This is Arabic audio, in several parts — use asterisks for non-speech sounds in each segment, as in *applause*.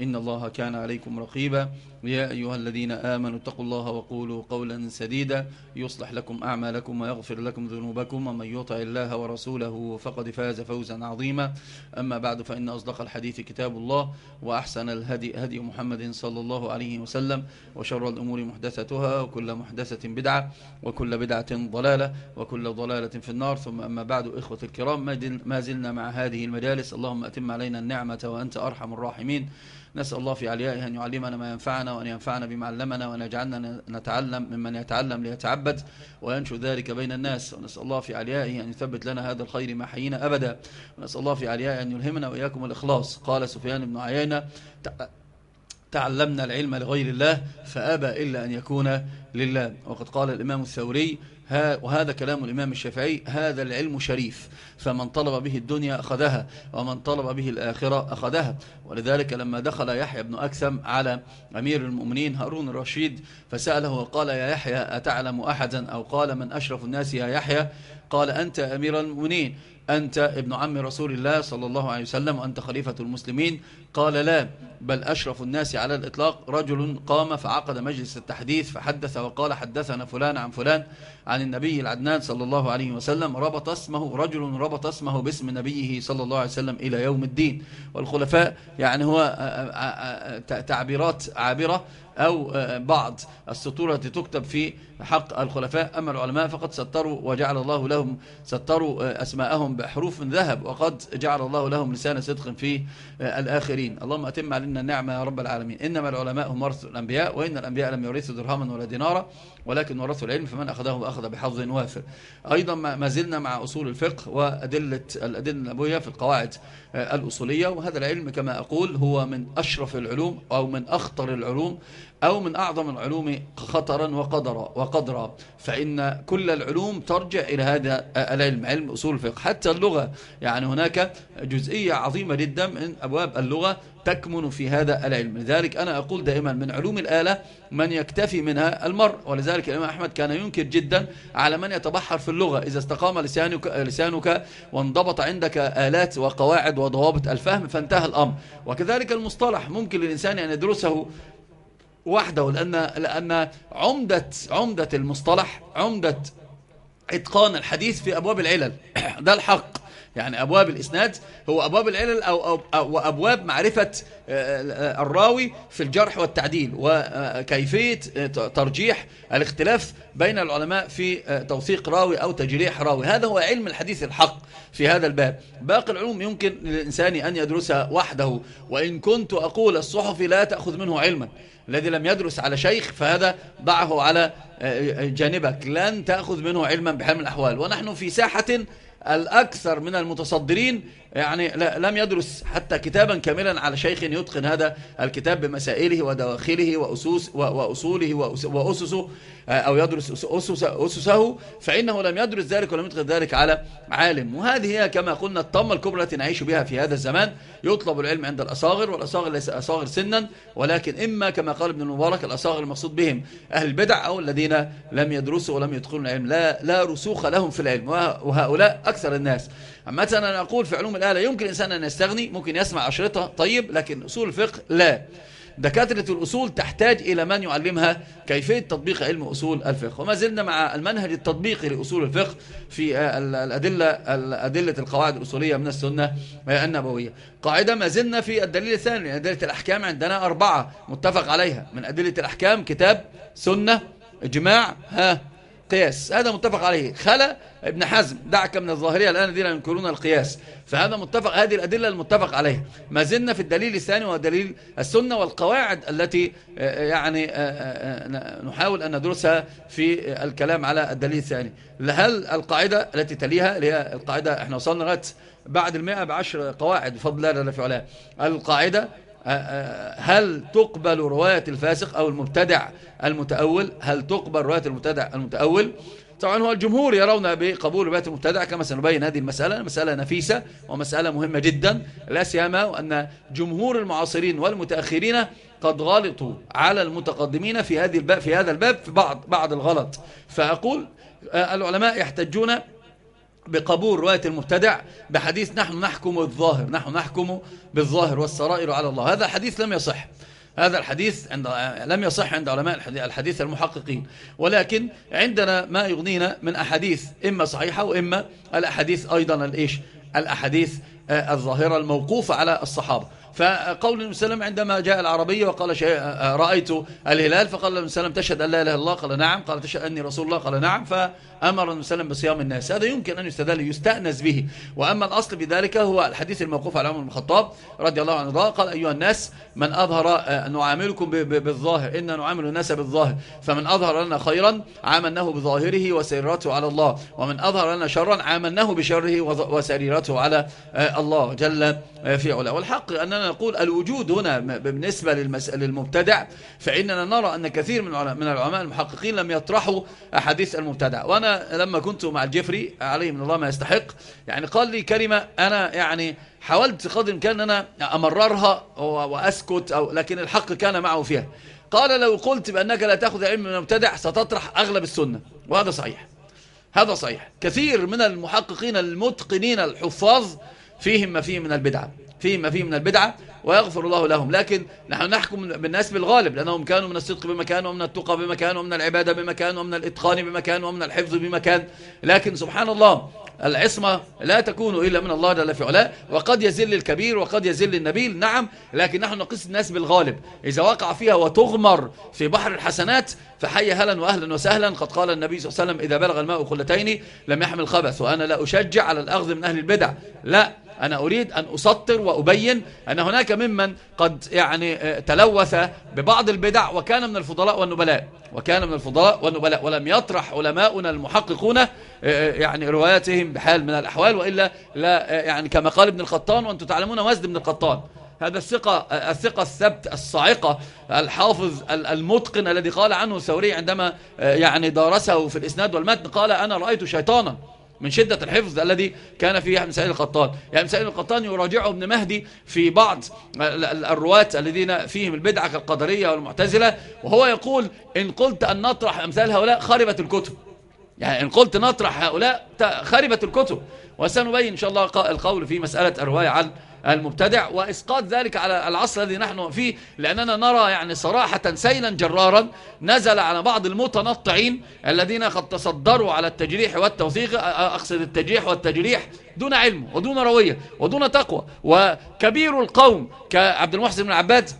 إن الله كان عليكم رقيبا. يا أيها الذين آمنوا اتقوا الله وقولوا قولا سديدا. يصلح لكم أعمالكم ويغفر لكم ذنوبكم. ومن يطع الله ورسوله فقد فاز فوزا عظيما. أما بعد فإن أصدق الحديث كتاب الله وأحسن الهدي هدي محمد صلى الله عليه وسلم. وشر الأمور محدثتها وكل محدثة بدعة وكل بدعة ضلالة وكل ضلالة في النار. ثم أما بعد إخوة الكرام ما زلنا مع هذه المجالس. اللهم أتم علينا النعمة وأنت أرحم الراحمين. نسأل الله في عليائه أن يعلمنا ما ينفعنا وأن ينفعنا بما علمنا وأن يجعلنا نتعلم ممن يتعلم ليتعبد وينشر ذلك بين الناس. ونسأل الله في عليائه أن يثبت لنا هذا الخير ما حيينا أبدا. ونسأل الله في عليائه أن يلهمنا وإياكم الإخلاص. قال سفيان بن عيينة تعلمنا العلم لغير الله فأبى إلا أن يكون لله. وقد قال الإمام الثوري وهذا كلام الإمام الشافعي هذا العلم شريف فمن طلب به الدنيا أخذها ومن طلب به الآخرة أخذها. ولذلك لما دخل يحيى بن أكثم على أمير المؤمنين هارون الرشيد فسأله وقال يا يحيى أتعلم أحدا؟ أو قال من أشرف الناس يا يحيى؟ قال أنت أمير المؤمنين. أنت ابن عم رسول الله صلى الله عليه وسلم وأنت خليفة المسلمين. قال لا بل أشرف الناس على الإطلاق. رجل قام فعقد مجلس التحديث فحدث وقال حدثنا فلان عن فلان عن النبي العدنان صلى الله عليه وسلم. ربط اسمه رجل ربط اسمه باسم نبيه صلى الله عليه وسلم إلى يوم الدين. والخلفاء يعني هو تعبيرات عابرة أو بعض السطور التي تكتب في حق الخلفاء أما العلماء فقد ستروا وجعل الله لهم ستروا أسماءهم بحروف من ذهب وقد جعل الله لهم لسان صدق في الآخرين. اللهم أتم علينا النعمة يا رب العالمين. إنما العلماء هم ورث الأنبياء وإن الأنبياء لم يورثوا درهما ولا دينارا ولكن ورثوا العلم فمن أخذه أخذ بحظ وافر. أيضا ما زلنا مع أصول الفقه وأدلة الأدلة النبوية في القواعد الأصولية وهذا العلم كما أقول هو من أشرف العلوم أو من أخطر العلوم أو من أعظم العلوم خطرا وقدرا وقدرا. فإن كل العلوم ترجع إلى هذا العلم علم أصول الفقه. حتى اللغة يعني هناك جزئية عظيمة جدا من أبواب اللغة تكمن في هذا العلم. لذلك أنا أقول دائما من علوم الآلة من يكتفي منها المرء. ولذلك الإمام أحمد كان ينكر جدا على من يتبحر في اللغة. إذا استقام لسانك, لسانك وانضبط عندك آلات وقواعد وضوابط الفهم فانتهى الأمر. وكذلك المصطلح ممكن للإنسان أن يدرسه وحده لأن, لأن عمدة, عمدة المصطلح عمدة إتقان الحديث في أبواب العلل. *clears throat* ده الحق. يعني أبواب الإسناد هو أبواب العلل أو, أو, أو أبواب معرفة الراوي في الجرح والتعديل وكيفية ترجيح الاختلاف بين العلماء في توثيق راوي أو تجريح راوي. هذا هو علم الحديث الحق في هذا الباب. باقي العلوم يمكن للإنسان أن يدرسها وحده وإن كنت أقول الصحف لا تأخذ منه علما الذي لم يدرس على شيخ فهذا ضعه على جانبك. لن تأخذ منه علما بحال من الأحوال. ونحن في ساحة الأكثر من المتصدرين يعني لم يدرس حتى كتابا كاملا على شيخ يتقن هذا الكتاب بمسائله ودواخله وأسوس وأصوله وأسسه أو يدرس أسس أسسه فإنه لم يدرس ذلك ولم يتقن ذلك على عالم. وهذه هي كما قلنا الطمة الكبرى التي نعيش بها في هذا الزمان. يطلب العلم عند الأصاغر والأصاغر ليس أصاغر سنا ولكن إما كما قال ابن المبارك الأصاغر المقصود بهم أهل البدع أو الذين لم يدرسوا ولم يدخلوا العلم. لا, لا رسوخ لهم في العلم. وهؤلاء أكثر الناس. مثلا أنا أقول في علوم الآلة يمكن إنسان أن يستغني ممكن يسمع أشرطة طيب لكن أصول الفقه لا. دكاترة الأصول تحتاج إلى من يعلمها كيفية تطبيق علم أصول الفقه. وما زلنا مع المنهج التطبيقي لأصول الفقه في الأدلة, الأدلة القواعد الأصولية من السنة النبوية. قاعدة ما زلنا في الدليل الثاني أدلة الأحكام عندنا أربعة متفق عليها. من أدلة الأحكام كتاب سنة إجماع ها قياس هذا متفق عليه. خلا ابن حزم. دعك من الظاهرية الآن الذين ينكرون القياس. فهذا متفق هذه الأدلة المتفق عليها ما زلنا في الدليل الثاني وهو دليل السنة والقواعد التي آه، يعني آه، آه، نحاول أن ندرسها في الكلام على الدليل الثاني. هل القاعدة التي تليها اللي هي القاعدة إحنا وصلنا لغاية بعد المئة بعشر قواعد بفضل الله جل في علاه القاعدة هل تقبل رواية الفاسق أو المبتدع المتأول؟ هل تقبل رواية المبتدع المتأول؟ طبعا هو الجمهور يرون بقبول رواية المبتدع كما سنبين هذه المسألة مسألة نفيسة ومسألة مهمة جدا. لا سيما وأن جمهور المعاصرين والمتأخرين قد غلطوا على المتقدمين في هذه الباب في هذا الباب في بعض بعض الغلط. فأقول العلماء يحتجون بقبول رواية المبتدع بحديث نحن نحكم الظاهر نحن نحكم بالظاهر والسرائر على الله. هذا الحديث لم يصح. هذا الحديث عند لم يصح عند علماء الحديث المحققين. ولكن عندنا ما يغنينا من أحاديث إما صحيحة وإما الأحاديث أيضا الإيش؟ الأحاديث آه، الظاهرة الموقوفة على الصحابة. فقول النبي صلى الله عليه وسلم عندما جاء العربي وقال شيء رأيت الهلال فقال النبي صلى الله عليه وسلم تشهد أن لا إله إلا الله؟ قال نعم. قال تشهد أني رسول الله؟ قال نعم. فأمر النبي صلى الله عليه وسلم بصيام الناس. هذا يمكن أن يستدل يستأنس به. وأما الأصل في ذلك هو الحديث الموقوف على عمر بن الخطاب رضي الله عنه. قال أيها الناس من أظهر آه، نعاملكم بالظاهر إن نعامل الناس بالظاهر. فمن أظهر لنا خيرا عاملناه بظاهره وسريرته على الله. ومن أظهر لنا شرا عاملناه بشره وسريرته على آه، الله جل آه، في علا والحق أننا نقول الوجود هنا بالنسبة للمبتدع فإننا نرى أن كثير من من العلماء المحققين لم يطرحوا أحاديث المبتدع. وأنا لما كنت مع الجفري عليه من الله ما يستحق يعني قال لي كلمة أنا يعني حاولت قدر الإمكان أن أنا أمررها وأسكت أو لكن الحق كان معه فيها. قال لو قلت بأنك لا تأخذ علم من المبتدع ستطرح أغلب السنة. وهذا صحيح. هذا صحيح. كثير من المحققين المتقنين الحفاظ فيهم ما فيه من البدعة. فيهم ما فيه من البدعة ويغفر الله لهم. لكن نحن نحكم بالناس بالغالب لأنهم كانوا من الصدق بمكان ومن التقى بمكان ومن العبادة بمكان ومن الإتقان بمكان ومن الحفظ بمكان. لكن سبحان الله العصمة لا تكون إلا من الله جل في علاه وقد يزل الكبير وقد يزل النبيل نعم لكن نحن نقيس الناس بالغالب. إذا وقع فيها وتغمر في بحر الحسنات فحي هلا وأهلا وسهلا. قد قال النبي صلى الله عليه وسلم إذا بلغ الماء قلتين لم يحمل خبث وأنا لا أشجع على الأخذ من أهل البدع. لا أنا أريد أن أسطر وأبين أن هناك ممن قد يعني آه، تلوث ببعض البدع وكان من الفضلاء والنبلاء وكان من الفضلاء والنبلاء ولم يطرح علماؤنا المحققون آه، آه، يعني رواياتهم بحال من الأحوال وإلا لا يعني كما قال ابن القطان وأنتم تعلمون وزد ابن القطان. هذا الثقة الثقة الثبت الصاعقة الحافظ المتقن الذي قال عنه الثوري عندما يعني دارسه في الإسناد والمتن قال أنا رأيت شيطانا. من شدة الحفظ الذي كان فيه ابن سعيد القطان. يعني ابن سعيد القطان يراجعه ابن مهدي في بعض الرواة الذين فيهم البدعة كالقدرية والمعتزلة وهو يقول إن قلت أن نطرح أمثال هؤلاء خربت الكتب. يعني إن قلت نطرح هؤلاء خربت الكتب. وسنبين إن شاء الله القول في مسألة الرواية عن المبتدع وإسقاط ذلك على العصر الذي نحن فيه لأننا نرى يعني صراحة سيلا جرارا نزل على بعض المتنطعين الذين قد تصدروا على التجريح والتوثيق أقصد التجريح والتجريح دون علم ودون روية ودون تقوى. وكبير القوم كعبد المحسن بن عباد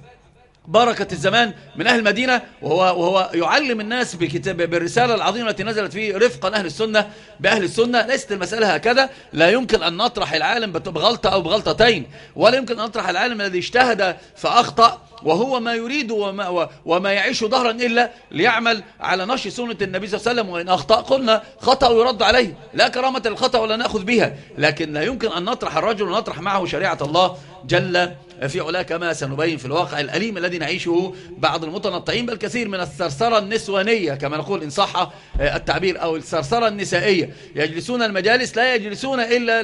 بركة الزمان من أهل المدينة وهو, وهو يعلم الناس بكتاب بالرسالة العظيمة التي نزلت فيه رفقا أهل السنة بأهل السنة. ليست المسألة هكذا. لا يمكن أن نطرح العالم بغلطة أو بغلطتين ولا يمكن أن نطرح العالم الذي اجتهد فأخطأ وهو ما يريد وما, وما يعيش ظهرا إلا ليعمل على نشر سنة النبي صلى الله عليه وسلم. وإن أخطأ قلنا خطأ يرد عليه. لا كرامة للخطأ ولا نأخذ بها. لكن لا يمكن أن نطرح الرجل ونطرح معه شريعة الله. جل في علا كما سنبين في الواقع الأليم الذي نعيشه بعض المتنطعين بل كثير من الثرثرة النسوانية كما نقول إن صح التعبير أو الثرثرة النسائية. يجلسون المجالس لا يجلسون إلا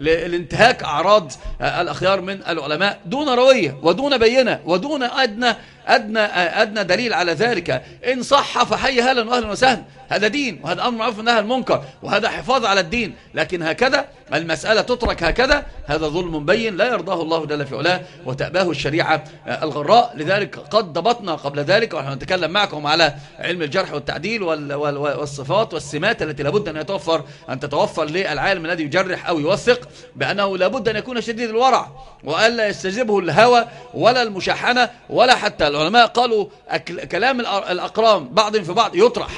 لانتهاك أعراض الأخيار من العلماء دون روية ودون بينة ودون أدنى أدنى, أدنى دليل على ذلك. إن صح فحي هلا وأهلا وسهلا. هذا دين وهذا أمر معروف نهى المنكر وهذا حفاظ على الدين. لكن هكذا المسألة تترك هكذا هذا ظلم بين لا يرضاه الله جل في علاه وتأباه الشريعة الغراء. لذلك قد ضبطنا قبل ذلك ونحن نتكلم معكم على علم الجرح والتعديل والصفات والسمات التي لابد أن يتوفر أن تتوفر للعالم الذي يجرح أو يوثق بأنه لابد أن يكون شديد الورع وألا يستجيبه الهوى ولا المشاحنة ولا حتى العلماء قالوا كلام الأقرام بعض في بعض يطرح.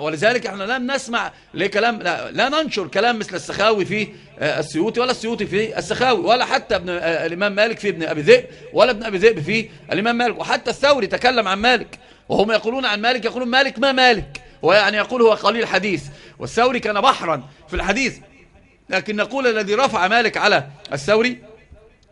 ولذلك إحنا لم نسمع لكلام لا, لا ننشر كلام مثل السخاوي في آه، السيوطي ولا السيوطي في السخاوي ولا حتى ابن آه، الإمام مالك في ابن أبي ذئب ولا ابن أبي ذئب في الإمام مالك. وحتى الثوري تكلم عن مالك وهم يقولون عن مالك يقولون مالك ما مالك؟ ويعني يقول هو قليل حديث والثوري كان بحرا في الحديث. لكن نقول الذي رفع مالك على الثوري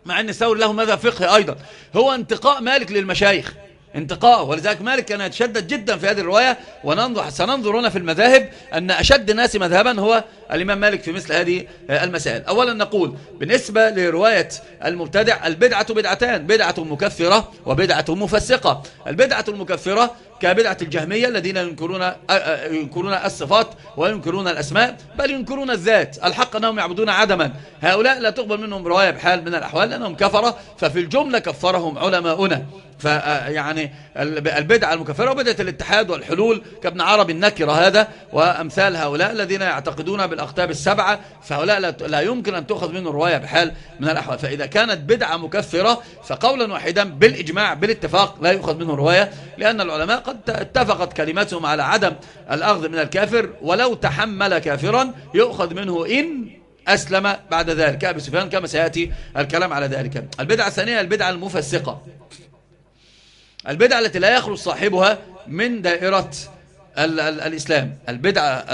مع أن الثوري له مذهب فقهي أيضا. هو انتقاء مالك للمشايخ. انتقاء ولذلك مالك كان يتشدد جدا في هذه الرواية. وننظر سننظر هنا في المذاهب أن أشد الناس مذهبا هو الإمام مالك في مثل هذه المسائل. أولا نقول بالنسبة لرواية المبتدع البدعة بدعتان. بدعة مكفرة وبدعة مفسقة. البدعة المكفرة كبدعة الجهمية الذين ينكرون ينكرون الصفات وينكرون الأسماء بل ينكرون الذات. الحق أنهم يعبدون عدما. هؤلاء لا تقبل منهم رواية بحال من الأحوال لأنهم كفرة ففي الجملة كفرهم علماؤنا. فيعني البدعة المكفرة وبدعة الاتحاد والحلول كابن عربي النكرة هذا وأمثال هؤلاء الذين يعتقدون بالأقطاب السبعة فهؤلاء لا يمكن أن تأخذ منه رواية بحال من الأحوال. فإذا كانت بدعة مكفرة فقولا واحدا بالإجماع بالاتفاق لا يؤخذ منه رواية لأن العلماء قد اتفقت كلمتهم على عدم الأخذ من الكافر ولو تحمل كافرا يؤخذ منه إن أسلم بعد ذلك. أبي سفيان كما سيأتي الكلام على ذلك. البدعة الثانية البدعة المفسقة. البدعة التي لا يخرج صاحبها من دائرة ال ال الإسلام. البدعة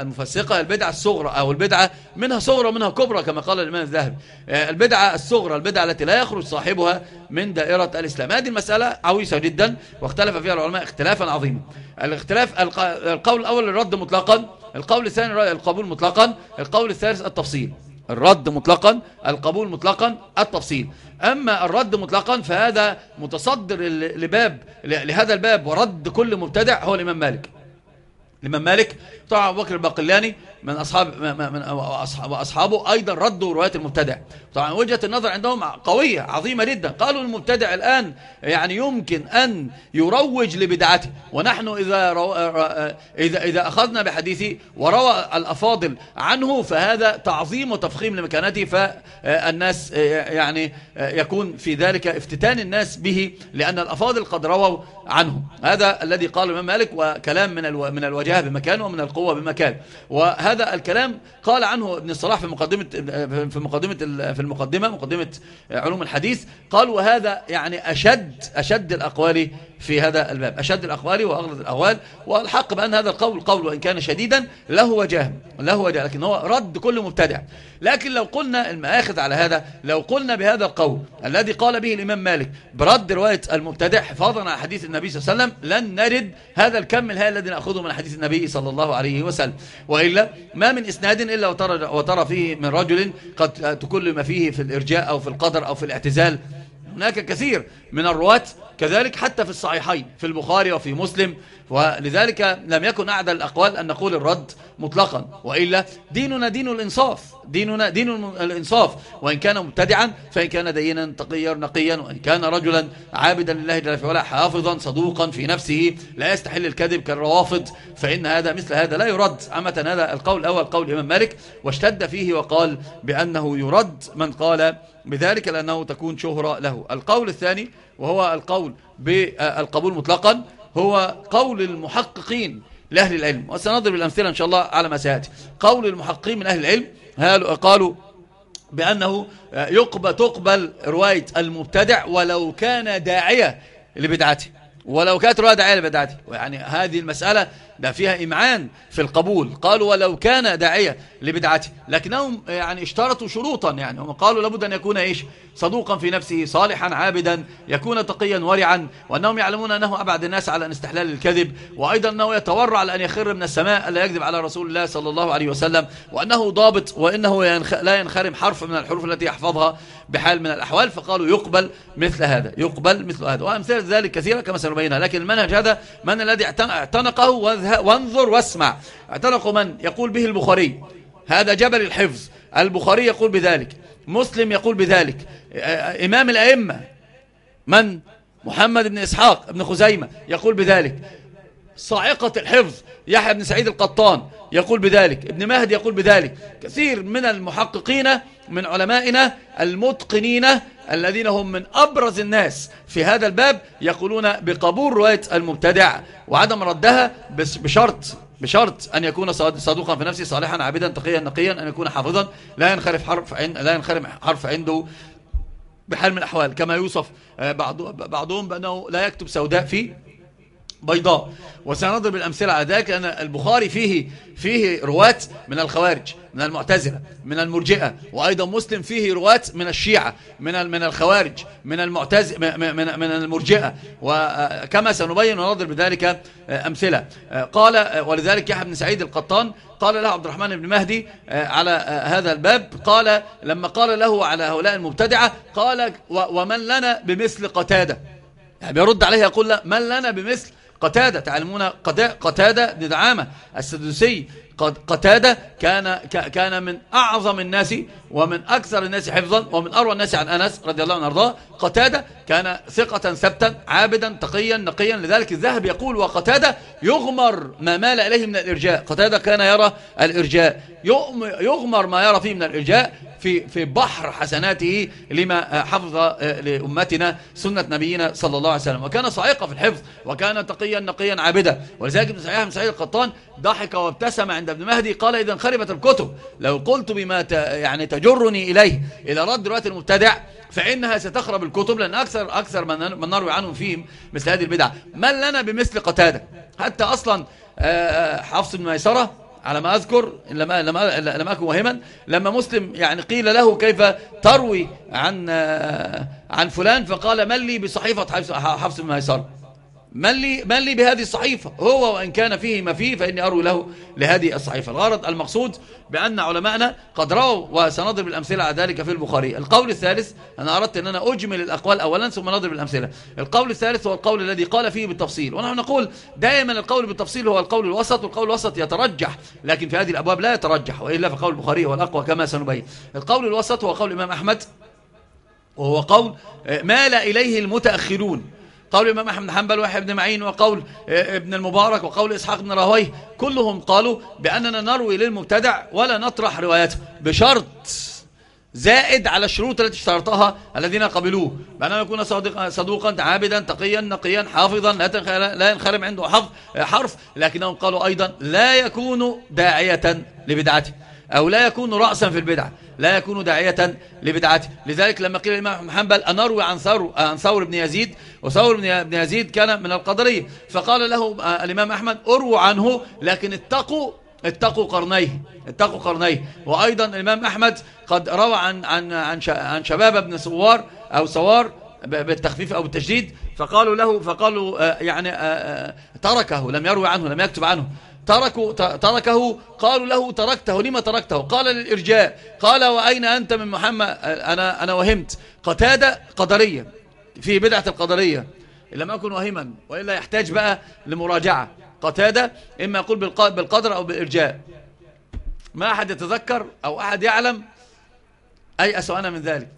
المفسقة البدعة الصغرى أو البدعة منها صغرى ومنها كبرى كما قال الإمام الذهبي. آه، البدعة الصغرى البدعة التي لا يخرج صاحبها من دائرة الإسلام. هذه المسألة عويصة جدا واختلف فيها العلماء اختلافا عظيما. الاختلاف القول الأول الرد مطلقا القول الثاني القبول مطلقا القول الثالث التفصيل. الرد مطلقا القبول مطلقا التفصيل. أما الرد مطلقا فهذا متصدر لباب لهذا الباب ورد كل مبتدع هو الإمام مالك. الإمام مالك طبعا أبو بكر الباقلاني من أصحاب من وأصحابه أيضا ردوا رواية المبتدع. طبعا وجهة النظر عندهم قوية عظيمة جدا. قالوا المبتدع الآن يعني يمكن أن يروج لبدعته. ونحن إذا, رو... إذا, إذا أخذنا بحديثه وروى الأفاضل عنه فهذا تعظيم وتفخيم لمكانته فالناس يعني يكون في ذلك افتتان الناس به لأن الأفاضل قد رووا عنه. هذا الذي قال الإمام مالك وكلام من من الوجاهة بمكان ومن القوة بمكان. وهذا الكلام قال عنه ابن الصلاح في مقدمة في مقدمة في المقدمة مقدمة علوم الحديث. قال وهذا يعني أشد أشد الأقوال في هذا الباب. أشد الأقوال وأغلظ الأقوال. والحق بأن هذا القول قول وإن كان شديدا له وجاه له وجاه لكن هو رد كل مبتدع. لكن لو قلنا المآخذ على هذا لو قلنا بهذا القول الذي قال به الإمام مالك برد رواية المبتدع حفاظا على حديث النبي صلى الله عليه وسلم لن نرد هذا الكم الهائل الذي نأخذه من حديث النبي صلى الله عليه وسلم. وإلا ما من إسناد إلا وترى, وترى فيه من رجل قد تكلم فيه في الإرجاء أو في القدر أو في الاعتزال. هناك كثير من الرواة كذلك حتى في الصحيحين في البخاري وفي مسلم. ولذلك لم يكن أعدى الأقوال أن نقول الرد مطلقا وإلا ديننا دين الإنصاف ديننا دين الإنصاف. وإن كان مبتدعا فإن كان دينا تقيا نقيا. وإن كان رجلا عابدا لله جل وعلا حافظا صدوقا في نفسه لا يستحل الكذب كالروافض. فإن هذا مثل هذا لا يرد. عامة هذا القول الأول قول الإمام مالك واشتد فيه وقال بأنه يرد من قال بذلك لأنه تكون شهرة له. القول الثاني وهو القول بالقبول مطلقا هو قول المحققين لأهل العلم وسنضرب الأمثلة إن شاء الله على ما سيأتي. قول المحققين من أهل العلم قالوا بأنه يقبل تقبل رواية المبتدع ولو كان داعية لبدعته ولو كانت رواية داعية لبدعته. يعني هذه المسألة ده فيها إمعان في القبول. قالوا ولو كان داعية لبدعته. لكنهم يعني اشترطوا شروطا يعني. هم قالوا لابد أن يكون إيش؟ صدوقا في نفسه صالحا عابدا يكون تقيا ورعا. وأنهم يعلمون أنه أبعد الناس على أن استحلال الكذب. وأيضا أنه يتورع لأن يخر من السماء ألا يكذب على رسول الله صلى الله عليه وسلم. وأنه ضابط وإنه لا ينخرم حرف من الحروف التي يحفظها بحال من الأحوال. فقالوا يقبل مثل هذا يقبل مثل هذا. وأمثال ذلك كثيرة كما سنبينها. لكن المنهج هذا من الذي اعتنقه وانظر واسمع. اعتنقوا من يقول به البخاري. هذا جبل الحفظ. البخاري يقول بذلك. مسلم يقول بذلك. إمام الأئمة. من؟ محمد بن إسحاق بن خزيمة. يقول بذلك. صاعقة الحفظ. يحيى بن سعيد القطان يقول بذلك ابن مهدي يقول بذلك. كثير من المحققين من علمائنا المتقنين الذين هم من أبرز الناس في هذا الباب يقولون بقبول رواية المبتدع وعدم ردها بشرط بشرط أن يكون صادقا في نفسه صالحا عابدا تقيا نقيا أن يكون حافظا. لا ينخرف حرف لا ينخرم حرف عنده بحال من الأحوال. كما يوصف آه، بعض بعضهم بأنه لا يكتب سوداء في بيضاء. وسنضرب الأمثلة على ذلك لأن البخاري فيه فيه رواة من الخوارج من المعتزلة من المرجئة وأيضا مسلم فيه رواة من الشيعة من من الخوارج من المعتز من من المرجئة. وكما سنبين ونضرب بذلك أمثلة. قال ولذلك يحيى بن سعيد القطان قال له عبد الرحمن بن مهدي على هذا الباب قال لما قال له على هؤلاء المبتدعة قال ومن لنا بمثل قتادة؟ يعني بيرد عليه يقول لا من لنا بمثل قتادة تعلمون قتادة بن السدوسي قتادة كان كان من أعظم الناس ومن أكثر الناس حفظا ومن أروى الناس عن أنس رضي الله عنه أرضاه قتادة كان ثقة ثبتا عابدا تقيا نقيا لذلك الذهب يقول وقتادة يغمر ما مال إليه من الإرجاء. قتادة كان يرى الإرجاء يغمر ما يرى فيه من الإرجاء في في بحر حسناته لما حفظ آه، لأمتنا سنة نبينا صلى الله عليه وسلم. وكان صعيقا في الحفظ وكان تقيا نقيا عابدا. ولذلك ابن سعيد بن سعيد القطان ضحك وابتسم عند ابن مهدي قال إذا خربت الكتب لو قلت بما يعني تجرني إليه إلى رد رواية المبتدع فإنها ستخرب الكتب لأن أكثر أكثر من نروي عنهم فيهم مثل هذه البدع. من لنا بمثل قتادة؟ حتى أصلا آه، آه، حفص بن ميسرة على ما أذكر لما, لما, لما أكون وهما لما مسلم يعني قيل له كيف تروي عن آه، عن فلان فقال من لي بصحيفة حفص بن ميسرة. من لي, من لي بهذه الصحيفة؟ هو وإن كان فيه ما فيه فإني أروي له لهذه الصحيفة. الغرض المقصود بأن علماءنا قد رووا وسنضرب الأمثلة على ذلك في البخاري. القول الثالث أنا أردت أن أنا أجمل الأقوال أولا ثم نضرب الأمثلة. القول الثالث هو القول الذي قال فيه بالتفصيل. ونحن نقول دائما القول بالتفصيل هو القول الوسط والقول الوسط يترجح لكن في هذه الأبواب لا يترجح وإلا فقول البخاري هو الأقوى كما سنبين. القول الوسط هو قول الإمام أحمد وهو قول مال إليه المتأخرون. قول الإمام أحمد بن حنبل ويحيى بن معين وقول آه، ابن المبارك وقول إسحاق بن راهويه كلهم قالوا بأننا نروي للمبتدع ولا نطرح روايته بشرط زائد على الشروط التي اشترطها الذين قبلوه. بأنه يكون صادقا صدوقا عابدا تقيا نقيا حافظا لا ينخرم عنده حفظ حرف لكنهم قالوا أيضا لا يكون داعية لبدعته أو لا يكون رأسا في البدعة لا يكون داعية لبدعته لذلك لما قيل الإمام حنبل أنروي عن ثور, عن ثور بن يزيد وثور بن يزيد كان من القدرية فقال له آه، الإمام أحمد أروا عنه لكن اتقوا اتقوا قرنيه اتقوا قرنيه. وأيضا الإمام أحمد قد روى عن عن عن عن شبابة بن سوار أو سوار بالتخفيف أو بالتشديد فقالوا له فقالوا آه، يعني آه، تركه لم يروي عنه لم يكتب عنه. تركوا تركه قالوا له تركته لما تركته؟ قال للإرجاء قال وأين أنت من محمد؟ أنا, أنا وهمت. قتادة قدرية في بدعة القدرية. إن لم أكن وهما وإلا يحتاج بقى لمراجعة. قتادة إما يقول بالقدر أو بالإرجاء. ما أحد يتذكر أو أحد يعلم أي أسوانا من ذلك.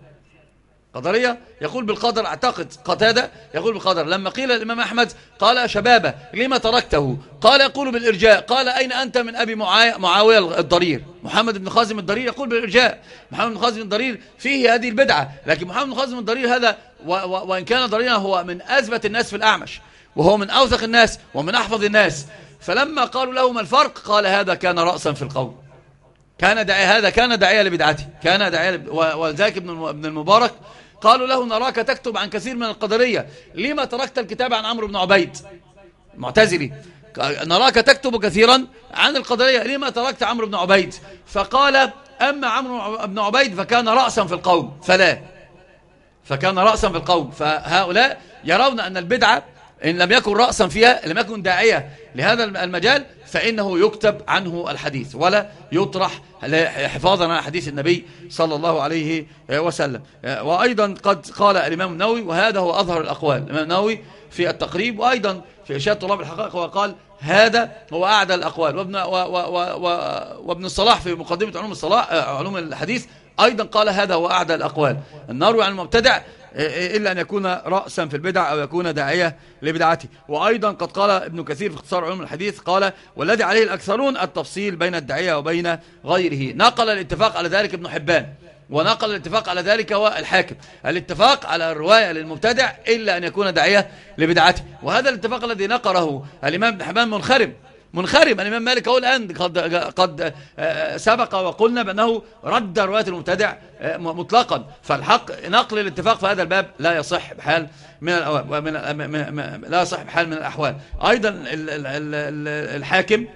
قدرية يقول بالقدر أعتقد قتادة يقول بالقدر. لما قيل الإمام أحمد قال شبابة لما تركته؟ قال يقول بالإرجاء. قال أين أنت من أبي معاوية الضرير؟ محمد بن خازم الضرير يقول بالإرجاء. محمد بن خازم الضرير فيه هذه البدعة لكن محمد بن خازم الضرير هذا وإن كان ضريرا هو من أثبت الناس في الأعمش وهو من أوثق الناس ومن أحفظ الناس. فلما قالوا له ما الفرق قال هذا كان رأسا في القول. كان داعي هذا كان داعية لبدعته. كان داعية وذاك ابن المبارك قالوا له نراك تكتب عن كثير من القدرية. لما تركت الكتاب عن عمرو بن عبيد؟ معتزلي. نراك تكتب كثيرا عن القدرية. لما تركت عمرو بن عبيد؟ فقال أما عمرو بن عبيد فكان رأسا في القوم. فلا. فكان رأسا في القوم. فهؤلاء يرون أن البدعة إن لم يكن رأسا فيها لم يكن داعية لهذا المجال فإنه يكتب عنه الحديث ولا يطرح حفاظا على حديث النبي صلى الله عليه وسلم. وأيضا قد قال الإمام النووي وهذا هو أظهر الأقوال. الإمام النووي في التقريب وأيضا في إشاء طلاب الحقائق وقال هذا هو أعدى الأقوال. وابن, و و و وابن الصلاح في مقدمة علوم, الصلاح علوم الحديث أيضا قال هذا هو أعدى الأقوال. النار عن المبتدع إلا أن يكون رأسا في البدع أو يكون داعية لبدعته. وأيضا قد قال ابن كثير في اختصار علوم الحديث قال والذي عليه الأكثرون التفصيل بين الداعية وبين غيره. نقل الاتفاق على ذلك ابن حبان ونقل الاتفاق على ذلك هو الحاكم. الاتفاق على الرواية للمبتدع إلا أن يكون داعية لبدعته. وهذا الاتفاق الذي نقره الإمام ابن حبان منخرم منخرم الإمام مالك هو الآن قد, قد آه، سبق وقلنا بأنه رد رواية المبتدع آه، مطلقا. فالحق نقل الاتفاق في هذا الباب لا يصح بحال من, من لا يصح بحال من الأحوال. أيضا الحاكم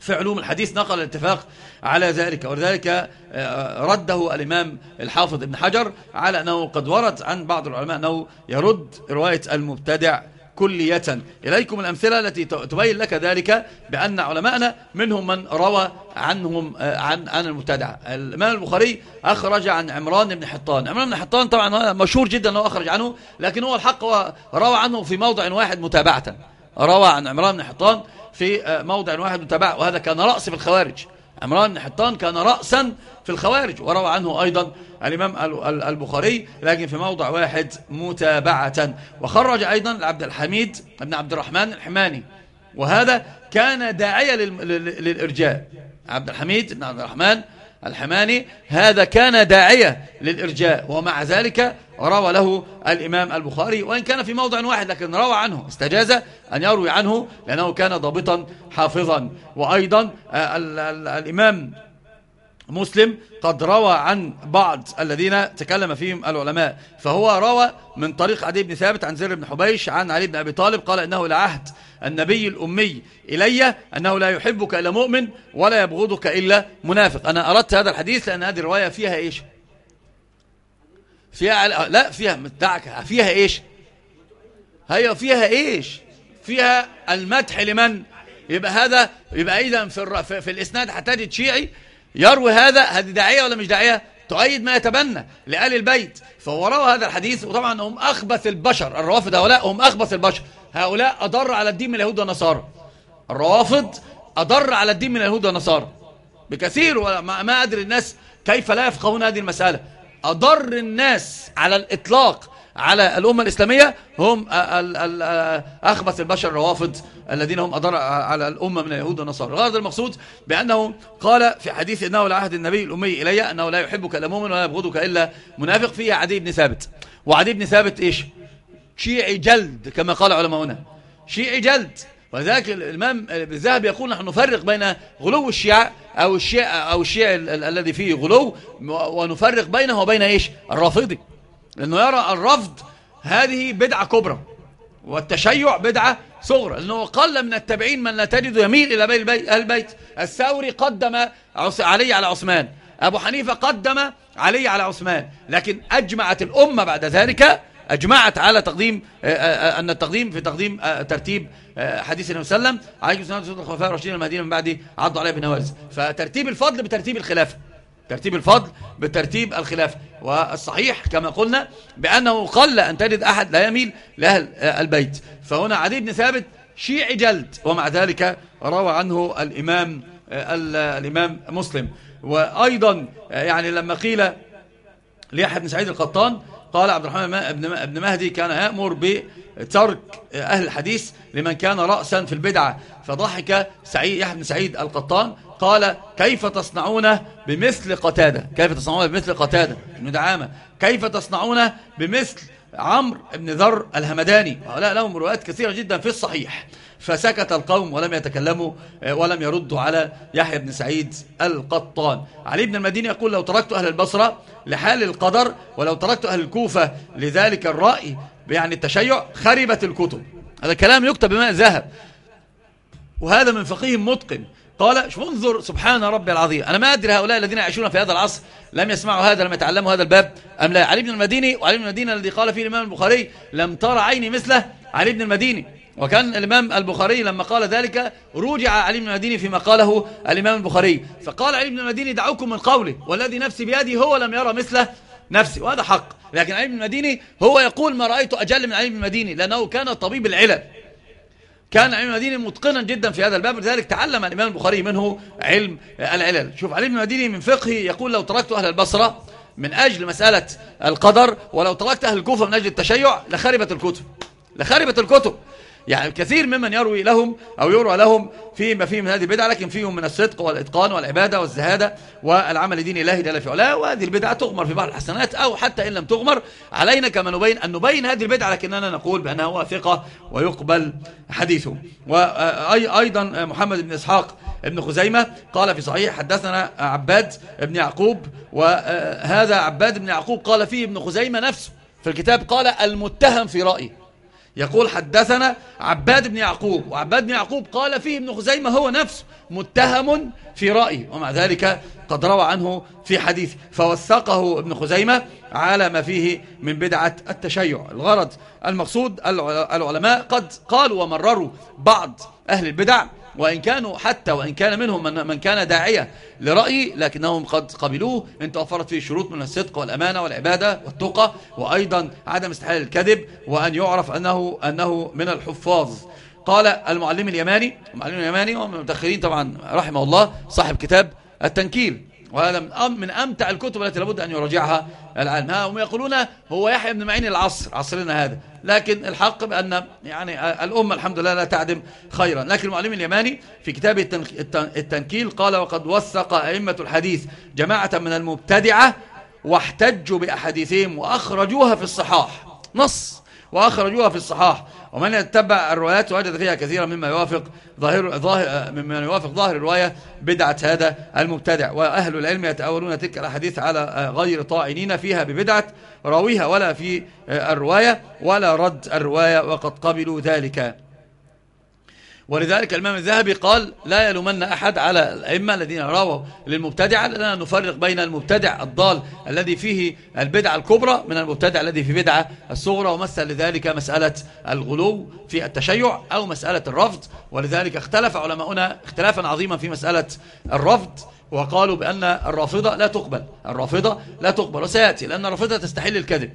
في علوم الحديث نقل الاتفاق على ذلك ولذلك آه، رده الإمام الحافظ ابن حجر على أنه قد ورد عن بعض العلماء أنه يرد رواية المبتدع كلية. إليكم الأمثلة التي تبين لك ذلك بأن علماءنا منهم من روى عنهم آه، عن عن المبتدع. الإمام البخاري أخرج عن عمران بن حطان. عمران بن حطان طبعا مشهور جدا أنه أخرج عنه لكن هو الحق روى عنه في موضع واحد متابعة. روى عن عمران بن حطان في آه، موضع واحد متابعة وهذا كان رأس في الخوارج. عمران بن حطان كان رأسا في الخوارج وروى عنه أيضا الإمام البخاري لكن في موضع واحد متابعة. وخرج أيضا عبد الحميد بن عبد الرحمن الحماني. وهذا كان داعية للإرجاء. عبد الحميد بن عبد الرحمن الحماني هذا كان داعية للإرجاء. ومع ذلك روى له الإمام البخاري وإن كان في موضع واحد لكن روى عنه استجاز أن يروي عنه لأنه كان ضابطا حافظا. وأيضا آه، الإمام مسلم قد روى عن بعض الذين تكلم فيهم العلماء. فهو روى من طريق عدي بن ثابت عن زر بن حبيش عن علي بن أبي طالب قال إنه لعهد النبي الأمي إلي أنه لا يحبك إلا مؤمن ولا يبغضك إلا منافق. أنا أردت هذا الحديث لأن هذه الرواية فيها إيش؟ فيها لا فيها مدعك. فيها إيش؟ هي فيها إيش؟ فيها المدح لمن؟ يبقى هذا يبقى إذا في, في, في الإسناد هتجد شيعي يروي هذا. هذه داعية ولا مش داعية؟ تؤيد ما يتبنى لآل البيت. فهو روى هذا الحديث وطبعا هم أخبث البشر. الروافض هؤلاء هم أخبث البشر. هؤلاء أضر على الدين من اليهود والنصارى. الروافض أضر على الدين من اليهود والنصارى. بكثير وما أدري الناس كيف لا يفقهون هذه المسألة. أضر الناس على الإطلاق على الأمة الإسلامية هم أخبث البشر الروافض الذين هم أضر على الأمة من اليهود والنصارى. الغرض المقصود بأنه قال في حديث إنه لعهد النبي الأمي إلي أنه لا يحبك إلا مؤمن ولا يبغضك إلا منافق فيها عدي بن ثابت. وعدي بن ثابت إيش؟ شيعي جلد كما قال علماؤنا شيعي جلد. ولذلك الإمام الذهب يقول نحن نفرق بين غلو الشيعة أو الشيع أو الشيع الذي فيه غلو ونفرق بينه وبين إيش؟ الرافضي. لأنه يرى الرفض هذه بدعة كبرى والتشيع بدعة صغرى. لأنه قل من التابعين من لا تجد يميل إلى بيت البيت الثوري قدم علي على عثمان. أبو حنيفة قدم علي على عثمان. لكن أجمعت الأمة بعد ذلك أجمعت على تقديم آه، آه، آه، أن التقديم في تقديم ترتيب حديث النبي صلى الله عليه وسلم. عليكم السلام الخلفاء الراشدين المهديين من بعد عضوا عليه بنواز فترتيب الفضل بترتيب الخلافة. ترتيب الفضل بترتيب الخلافة. والصحيح كما قلنا بأنه قل أن تجد أحد لا يميل لأهل البيت. فهنا عدي بن ثابت شيعي جلد ومع ذلك روى عنه الإمام الإمام مسلم. وأيضا يعني لما قيل ليحيى بن سعيد القطان قال عبد الرحمن ابن مهدي كان يأمر بترك أهل الحديث لمن كان رأسا في البدعة. فضحك سعيد يحيى بن سعيد القطان. قال كيف تصنعون بمثل قتادة؟ كيف تصنعون بمثل قتادة؟ ابن دعامة. كيف تصنعون بمثل عمرو بن ذر الهمداني؟ وهؤلاء لهم روايات كثيرة جدا في الصحيح. فسكت القوم ولم يتكلموا آه، ولم يردوا على يحيى بن سعيد القطان. علي بن المدينة يقول لو تركت أهل البصرة لحال القدر ولو تركت أهل الكوفة لذلك الرأي يعني التشيع خربت الكتب. هذا الكلام يكتب بماء ذهب. وهذا من فقيه متقن. قال انظر سبحان ربي العظيم. أنا ما أدري هؤلاء الذين يعيشون في هذا العصر لم يسمعوا هذا لم يتعلموا هذا الباب أم لا. علي بن المديني وعلي بن المديني الذي قال فيه الإمام البخاري لم ترى عيني مثله. علي بن المديني وكان الإمام البخاري لما قال ذلك رجع علي بن المديني فيما قاله الإمام البخاري. فقال علي بن المديني دعوكم من قوله والذي نفسي بيدي هو لم يرى مثله نفسي وهذا حق. لكن علي بن المديني هو يقول ما رأيت أجل من علي بن المديني لأنه كان طبيب العلل. كان علي بن المديني متقنا جدا في هذا الباب لذلك تعلم الإمام البخاري منه علم العلل. شوف علي بن المديني من فقهه يقول لو تركت أهل البصرة من أجل مسألة القدر ولو تركت أهل الكوفة من أجل التشيع لخربت الكتب. لخربت الكتب. يعني كثير ممن يروي لهم أو يروى لهم فيما فيه من هذه البدعة لكن فيهم من الصدق والإتقان والعبادة والزهادة والعمل دين الله جل في علاه. وهذه البدعة تغمر في بعض الحسنات أو حتى إن لم تغمر علينا كما نبين أن نبين هذه البدعة لكننا نقول بأنها واثقة ويقبل حديثه. وأيضا محمد بن إسحاق ابن خزيمة قال في صحيح حدثنا عباد بن يعقوب وهذا عباد بن يعقوب قال فيه ابن خزيمة نفسه في الكتاب قال المتهم في رأيه يقول حدثنا عباد بن يعقوب وعباد بن يعقوب قال فيه ابن خزيمة هو نفسه متهم في رأيه ومع ذلك قد روى عنه في حديث فوثقه ابن خزيمة على ما فيه من بدعة التشيع. الغرض المقصود العلماء قد قالوا ومرروا بعض أهل البدع وإن كانوا حتى وإن كان منهم من, من كان داعية لرأي لكنهم قد قبلوه. إن توفرت فيه شروط من الصدق والأمانة والعبادة والتقى وأيضا عدم استحلال الكذب وأن يعرف أنه, أنه من الحفاظ. قال المعلم اليماني المعلم اليماني ومن المتأخرين طبعا رحمه الله صاحب كتاب التنكيل. وهذا من أمتع الكتب التي لابد أن يراجعها العالم هم يقولون هو يحيى بن معين العصر عصرنا هذا. لكن الحق بأن يعني الأمة الحمد لله لا تعدم خيرا. لكن المعلم اليماني في كتاب التنكيل قال وقد وثق أئمة الحديث جماعة من المبتدعة واحتجوا بأحاديثهم وأخرجوها في الصحاح. نص. وأخرجوها في الصحاح. ومن يتبع الروايات وجد فيها كثيرا مما يوافق ظاهر ظاهر مما يوافق ظاهر الرواية بدعة هذا المبتدع. وأهل العلم يتأولون تلك الأحاديث على غير طاعنين فيها ببدعة راويها ولا في الرواية ولا رد الرواية وقد قبلوا ذلك. ولذلك الإمام الذهبي قال لا يلومن أحد على الأئمة الذين رووا للمبتدع لأننا نفرق بين المبتدع الضال الذي فيه البدعة الكبرى من المبتدع الذي في بدعة الصغرى ومثل لذلك مسألة الغلو في التشيع أو مسألة الرفض. ولذلك اختلف علماؤنا اختلافا عظيما في مسألة الرفض وقالوا بأن الرافضة لا تقبل الرافضة لا تقبل وسيأتي لأن الرافضة تستحل الكذب.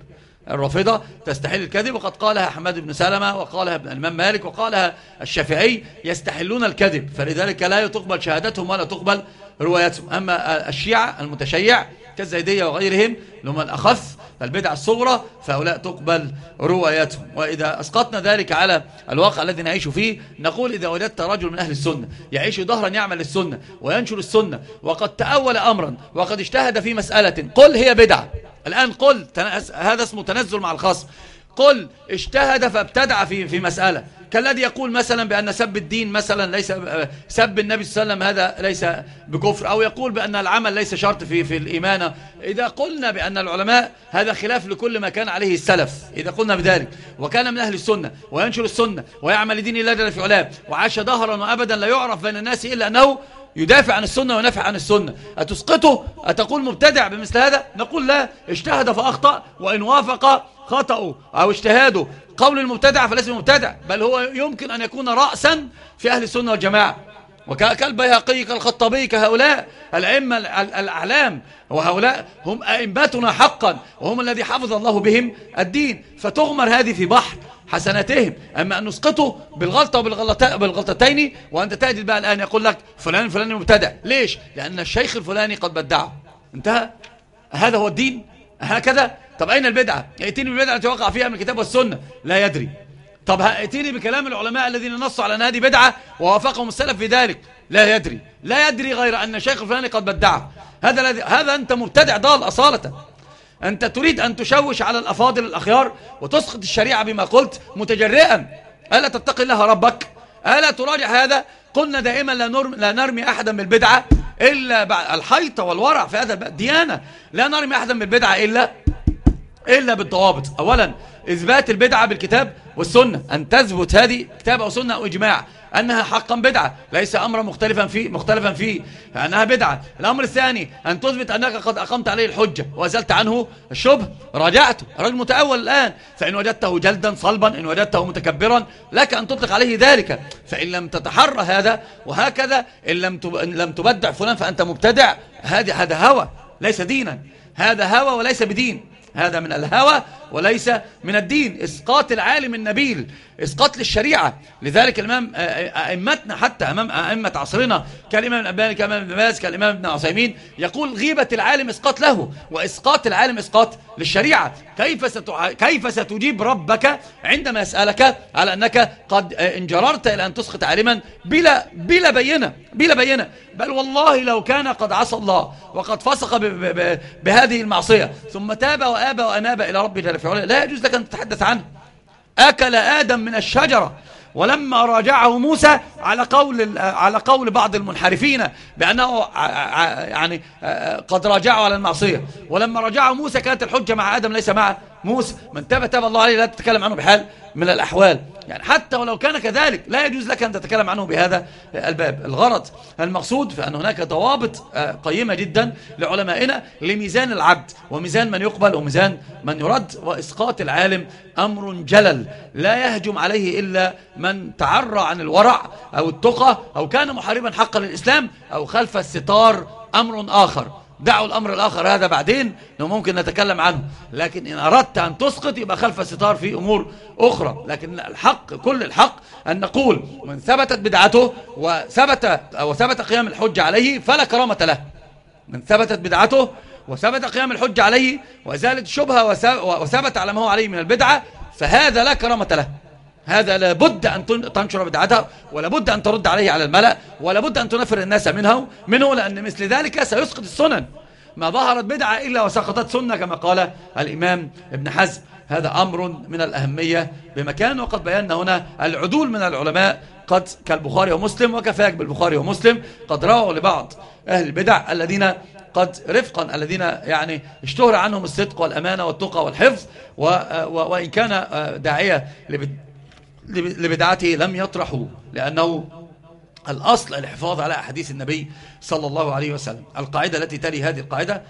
الرافضة تستحل الكذب وقد قالها حماد بن سلمة وقالها ابن الإمام مالك وقالها الشافعي يستحلون الكذب فلذلك لا تقبل شهادتهم ولا تقبل روايتهم أما الشيعة المتشيع كالزيدية وغيرهم لهم الأخف البدع الصغرى فهؤلاء تقبل رواياتهم. وإذا أسقطنا ذلك على الواقع الذي نعيش فيه نقول إذا وجدت رجل من أهل السنة يعيش ظهرا يعمل السنة وينشر السنة وقد تأول أمرا وقد اجتهد في مسألة قل هي بدعة. الآن قل هذا اسمه تنزل مع الخاص قل اجتهد فابتدع في في مسألة. كالذي يقول مثلا بأن سب الدين مثلا ليس سب النبي صلى الله عليه وسلم هذا ليس بكفر أو يقول بأن العمل ليس شرط في في الإيمان. إذا قلنا بأن العلماء هذا خلاف لكل ما كان عليه السلف. إذا قلنا بذلك وكان من أهل السنة وينشر السنة ويعمل دين الله جل في علاه وعاش ظهرا وأبدا لا يعرف بين الناس إلا أنه يدافع عن السنة وينافع عن السنة. أتسقطه؟ أتقول مبتدع بمثل هذا؟ نقول لا اجتهد فأخطأ وإن وافق خطأه أو اجتهاده قول المبتدع فليس مبتدع بل هو يمكن أن يكون رأسا في أهل السنة والجماعة. وكالبيهقي كالخطابي كهؤلاء الأئمة الأعلام وهؤلاء هم أئمتنا حقا وهم الذي حفظ الله بهم الدين. فتغمر هذه في بحر حسناتهم. أما أن نسقطه بالغلطة وبالغلطتين وأنت تأتي بقى الآن يقول لك فلان فلان مبتدع. ليش؟ لأن الشيخ الفلاني قد بدعه. انتهى. هذا هو الدين. هكذا طب أين البدعة؟ يأتيني بالبدعة التي وقع فيها من الكتاب والسنة. لا يدري. طب ائتيني بكلام العلماء الذين نصوا على أن هذه بدعة ووافقهم السلف في ذلك. لا يدري. لا يدري غير أن الشيخ الفلاني قد بدعه. هذا هذا أنت مبتدع ضال أصالة. أنت تريد أن تشوش على الأفاضل الأخيار وتسقط الشريعة بما قلت متجرئا. ألا تتقي الله ربك؟ ألا تراجع هذا؟ قلنا دائما لا, نرمي, لا نرمي أحدا بالبدعة إلا الحيطة والورع في هذا الديانة لا نرمي أحدا بالبدعة إلا إلا بالضوابط. أولا إثبات البدعة بالكتاب والسنة. أن تثبت هذه كتاب أو سنة أو إجماع أنها حقا بدعة ليس أمرا مختلفا فيه مختلفا فيه أنها بدعة. الأمر الثاني أن تثبت أنك قد أقمت عليه الحجة وأزلت عنه الشبه. راجعته رجل متأول الآن. فإن وجدته جلدا صلبا. إن وجدته متكبرا لك أن تطلق عليه ذلك. فإن لم تتحرى هذا وهكذا. إن لم لم تبدع فلان فأنت مبتدع. هذا هذا هوى ليس دينا. هذا هوى وليس بدين. هذا من الهوى وليس من الدين إسقاط العالم النبيل إسقاط للشريعة. لذلك الإمام أئمتنا حتى أمام أئمة عصرنا كالإمام الأباني كالإمام ابن باز كالإمام ابن عثيمين يقول غيبة العالم إسقاط له وإسقاط العالم إسقاط للشريعة. كيف ستع... كيف ستجيب ربك عندما يسألك على أنك قد انجررت إلى أن تسقط عالما بلا بلا بينة بلا بينة. بل والله لو كان قد عصى الله وقد فسق ب... ب... بهذه المعصية ثم تاب وآب وأناب إلى ربه في لا يجوز لك أن تتحدث عنه. أكل آدم من الشجرة ولما راجعه موسى على قول على قول بعض المنحرفين بأنه يعني قد راجعه على المعصية. ولما راجعه موسى كانت الحجة مع آدم ليس مع موسى من تاب تاب الله عليه لا تتكلم عنه بحال من الأحوال. يعني حتى ولو كان كذلك لا يجوز لك أن تتكلم عنه بهذا الباب. الغرض المقصود في أن هناك ضوابط آه، قيمة جدا لعلمائنا لميزان العبد وميزان من يقبل وميزان من يرد وإسقاط العالم أمر جلل. لا يهجم عليه إلا من تعرى عن الورع أو التقى أو كان محاربا حقا للإسلام أو خلف الستار أمر آخر. دعوا الأمر الآخر هذا بعدين إنه ممكن نتكلم عنه. لكن إن أردت أن تسقط يبقى خلف الستار في أمور أخرى. لكن الحق كل الحق أن نقول من ثبتت بدعته وثبت, أو ثبت قيام الحج عليه فلا كرامة له. من ثبتت بدعته وثبت قيام الحج عليه وزالت الشبهة وثبت على ما هو عليه من البدعة فهذا لا كرامة له. هذا لابد أن تنشر بدعته ولابد أن ترد عليه على الملأ ولابد أن تنفر الناس منه منه لأن مثل ذلك سيسقط السنن. ما ظهرت بدعة إلا وسقطت سنة كما قال الإمام ابن حزم. هذا أمر من الأهمية بمكان وقد بينا هنا العدول من العلماء قد كالبخاري ومسلم وكفاك بالبخاري ومسلم. قد رووا لبعض أهل البدع الذين قد رفقا الذين يعني اشتهر عنهم الصدق والأمانة والتقى والحفظ وإن كان داعية لبدعته لم يطرحوا لأنه الأصل الحفاظ على أحاديث النبي صلى الله عليه وسلم. القاعدة التي تلي هذه القاعدة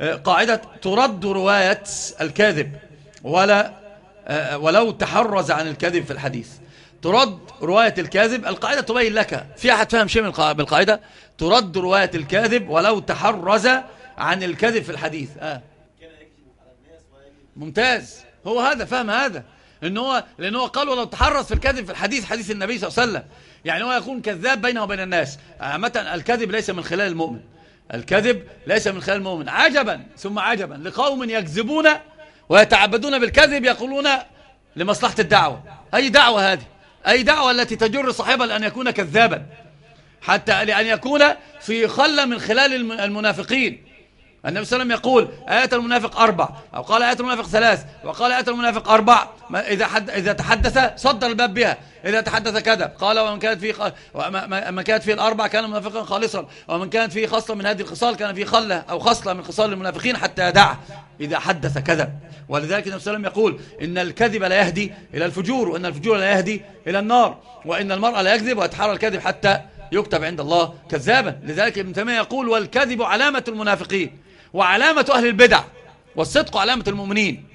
آه، قاعدة ترد رواية الكاذب ولا آه، ولو تحرز عن الكذب في الحديث. ترد رواية الكاذب القاعدة تبين لك في أحد فهم شيء من القاعدة؟ ترد رواية الكاذب ولو تحرز عن الكذب في الحديث. آه. ممتاز. هو هذا فهم هذا. ان هو لأن هو قال ولو تحرص في الكذب في الحديث حديث النبي صلى الله عليه وسلم. يعني هو يكون كذاب بينه وبين الناس. عامة الكذب ليس من خلال المؤمن. الكذب ليس من خلال المؤمن. عجبا ثم عجبا لقوم يكذبون ويتعبدون بالكذب يقولون لمصلحة الدعوة. أي دعوة هذه؟ أي دعوة التي تجر صاحبها لأن يكون كذابا. حتى لأن يكون في خلة من خلال المنافقين. النبي صلى الله عليه وسلم يقول آيات المنافق أربع. أو قال آيات المنافق ثلاث. وقال آيات المنافق أربع. إذا, حد إذا تحدث صدر الباب بها. إذا تحدث كذا. قال ومن كانت فيه ومن كانت فيه الأربع كان منافقا خالصا. ومن كانت فيه خصلة من هذه الخصال كان فيه خلة أو خصلة من خصال المنافقين حتى يدع إذا حدث كذا. ولذلك النبي صلى الله عليه وسلم يقول إن الكذب لا يهدي إلى الفجور وإن الفجور لا يهدي إلى النار. وإن المرء لا يكذب ويتحرى الكذب حتى يكتب عند الله كذابا. لذلك ابن تيمية يقول والكذب علامة المنافقين. وعلامة أهل البدع والصدق علامة المؤمنين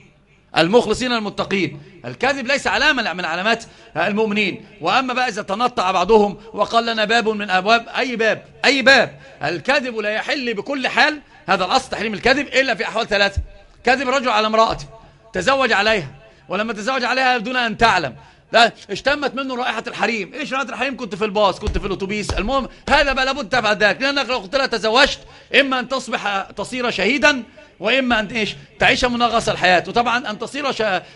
المخلصين المتقين. الكذب ليس علامة من علامات المؤمنين. وأما بقى إذا تنطع بعضهم وقال لنا باب من أبواب أي باب؟ أي باب؟ الكذب لا يحل بكل حال هذا الأصل تحريم الكذب إلا في أحوال ثلاثة. كذب رجل على امرأته تزوج عليها ولما تزوج عليها دون أن تعلم. لا اشتمت منه رائحة الحريم. إيش رائحة الحريم؟ كنت في الباص كنت في الأتوبيس. المهم هذا بقى لابد تفعل ذلك لأنك لو قلت لها تزوجت إما أن تصبح تصير شهيدا وإما أن إيش؟ تعيش منغص الحياة. وطبعا أن تصير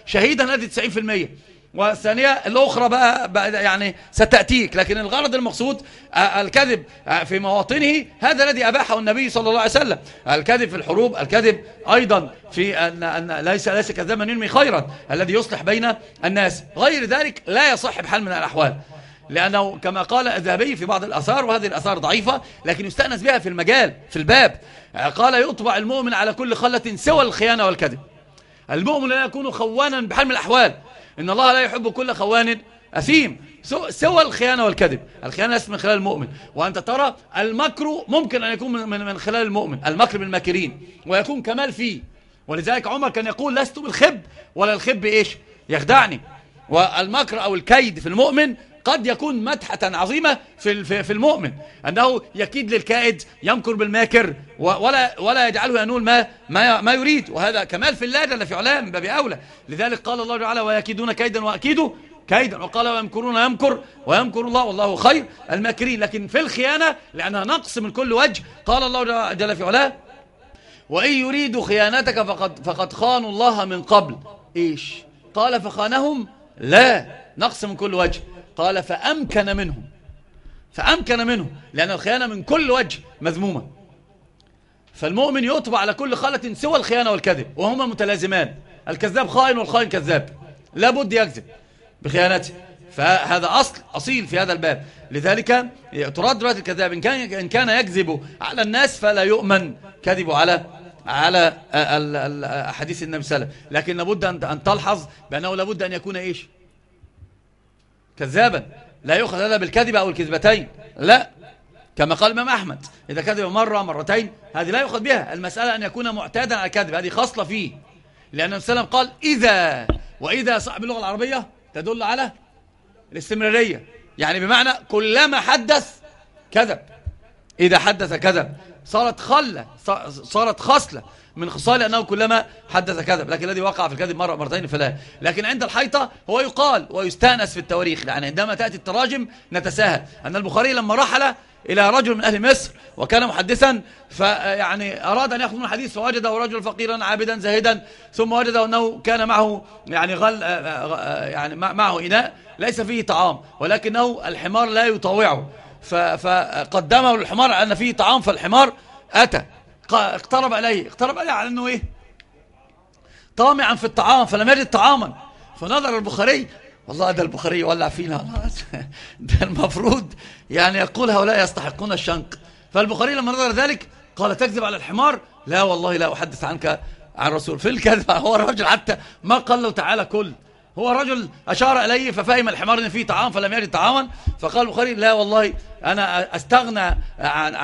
شهيدا هذه 90% والثانية الأخرى بقى, بقى يعني ستأتيك. لكن الغرض المقصود آه، الكذب آه، في مواطنه. هذا الذي أباحه النبي صلى الله عليه وسلم. الكذب في الحروب الكذب أيضا في أن, أن ليس, ليس كذابا ينمي خيرا. الذي يصلح بين الناس. غير ذلك لا يصح بحال من الأحوال. لأنه كما قال الذهبي في بعض الأثار وهذه الأثار ضعيفة لكن يستأنس بها في المجال في الباب. آه، قال يطبع المؤمن على كل خلة سوى الخيانة والكذب. المؤمن لا يكون خوانا بحال من الأحوال. إن الله لا يحب كل خوان أثيم. سوى الخيانة والكذب. الخيانة ليست من خلال المؤمن. وأنت ترى المكر ممكن أن يكون من, من خلال المؤمن. المكر بالماكرين. ويكون كمال فيه. ولذلك عمر كان يقول لست بالخب. ولا الخب إيش؟ يخدعني. والمكر أو الكيد في المؤمن قد يكون مدحة عظيمة في في المؤمن. أنه يكيد للكائد يمكر بالماكر ولا ولا يجعله ينول ما ما ما يريد. وهذا كمال في الله جل في علاه من باب أولى. لذلك قال الله تعالى ويكيدون كيدا وأكيدوا كيدا. وقال ويمكرون يمكر ويمكر الله والله خير الماكرين. لكن في الخيانة لأنها نقص من كل وجه قال الله جل في علاه وإن يريدوا خيانتك فقد, فقد خانوا الله من قبل. إيش؟ قال فخانهم لا. نقص من كل وجه. قال فأمكن منهم. فأمكن منهم لأن الخيانة من كل وجه مذمومة. فالمؤمن يطبع على كل خالة سوى الخيانة والكذب وهما متلازمان. الكذاب خائن والخائن كذاب. لابد يكذب بخيانته. فهذا أصل أصيل في هذا الباب. لذلك ترد رواية الكذاب إن كان, إن كان يكذب على الناس فلا يؤمن. كذب على على حديث النبي لكن لابد أن تلحظ بأنه لابد أن يكون إيش؟ كذابا. لا يؤخذ هذا بالكذب أو الكذبتين. لا. كما قال الإمام أحمد إذا كذب مرة مرتين هذه لا يؤخذ بها. المسألة أن يكون معتادا على الكذب هذه خصلة فيه. لأن وسلم قال إذا وإذا صاحب اللغة العربية تدل على الاستمرارية. يعني بمعنى كلما حدث كذب. إذا حدث كذب صارت خلة صارت خصلة. من خصال أنه كلما حدث كذب لكن الذي وقع في الكذب مرة مرتين فلا. لكن عند الحيطة هو يقال ويستأنس في التواريخ. يعني عندما تأتي التراجم نتساهل. أن البخاري لما رحل إلى رجل من أهل مصر وكان محدثا فيعني أراد أن يأخذ من الحديث فوجده رجل فقيرا عابدا زاهدا ثم وجده أنه كان معه يعني غل يعني معه إناء ليس فيه طعام ولكنه الحمار لا يطاوعه. فقدمه الحمار أن فيه طعام فالحمار أتى. اقترب إليه اقترب إليه على أنه إيه؟ طامعا في الطعام فلم يجد طعاما. فنظر البخاري والله ده البخاري ولع فينا. *laughs* ده المفروض يعني يقول هؤلاء يستحقون الشنق. فالبخاري لما نظر ذلك قال تكذب على الحمار؟ لا والله لا أحدث عنك عن رسول. في الكذب هو الرجل حتى ما قال له تعالى كل. هو رجل أشار إليه ففهم الحمار أن فيه طعام فلم يجد طعاما فقال البخاري لا والله أنا أستغنى عن,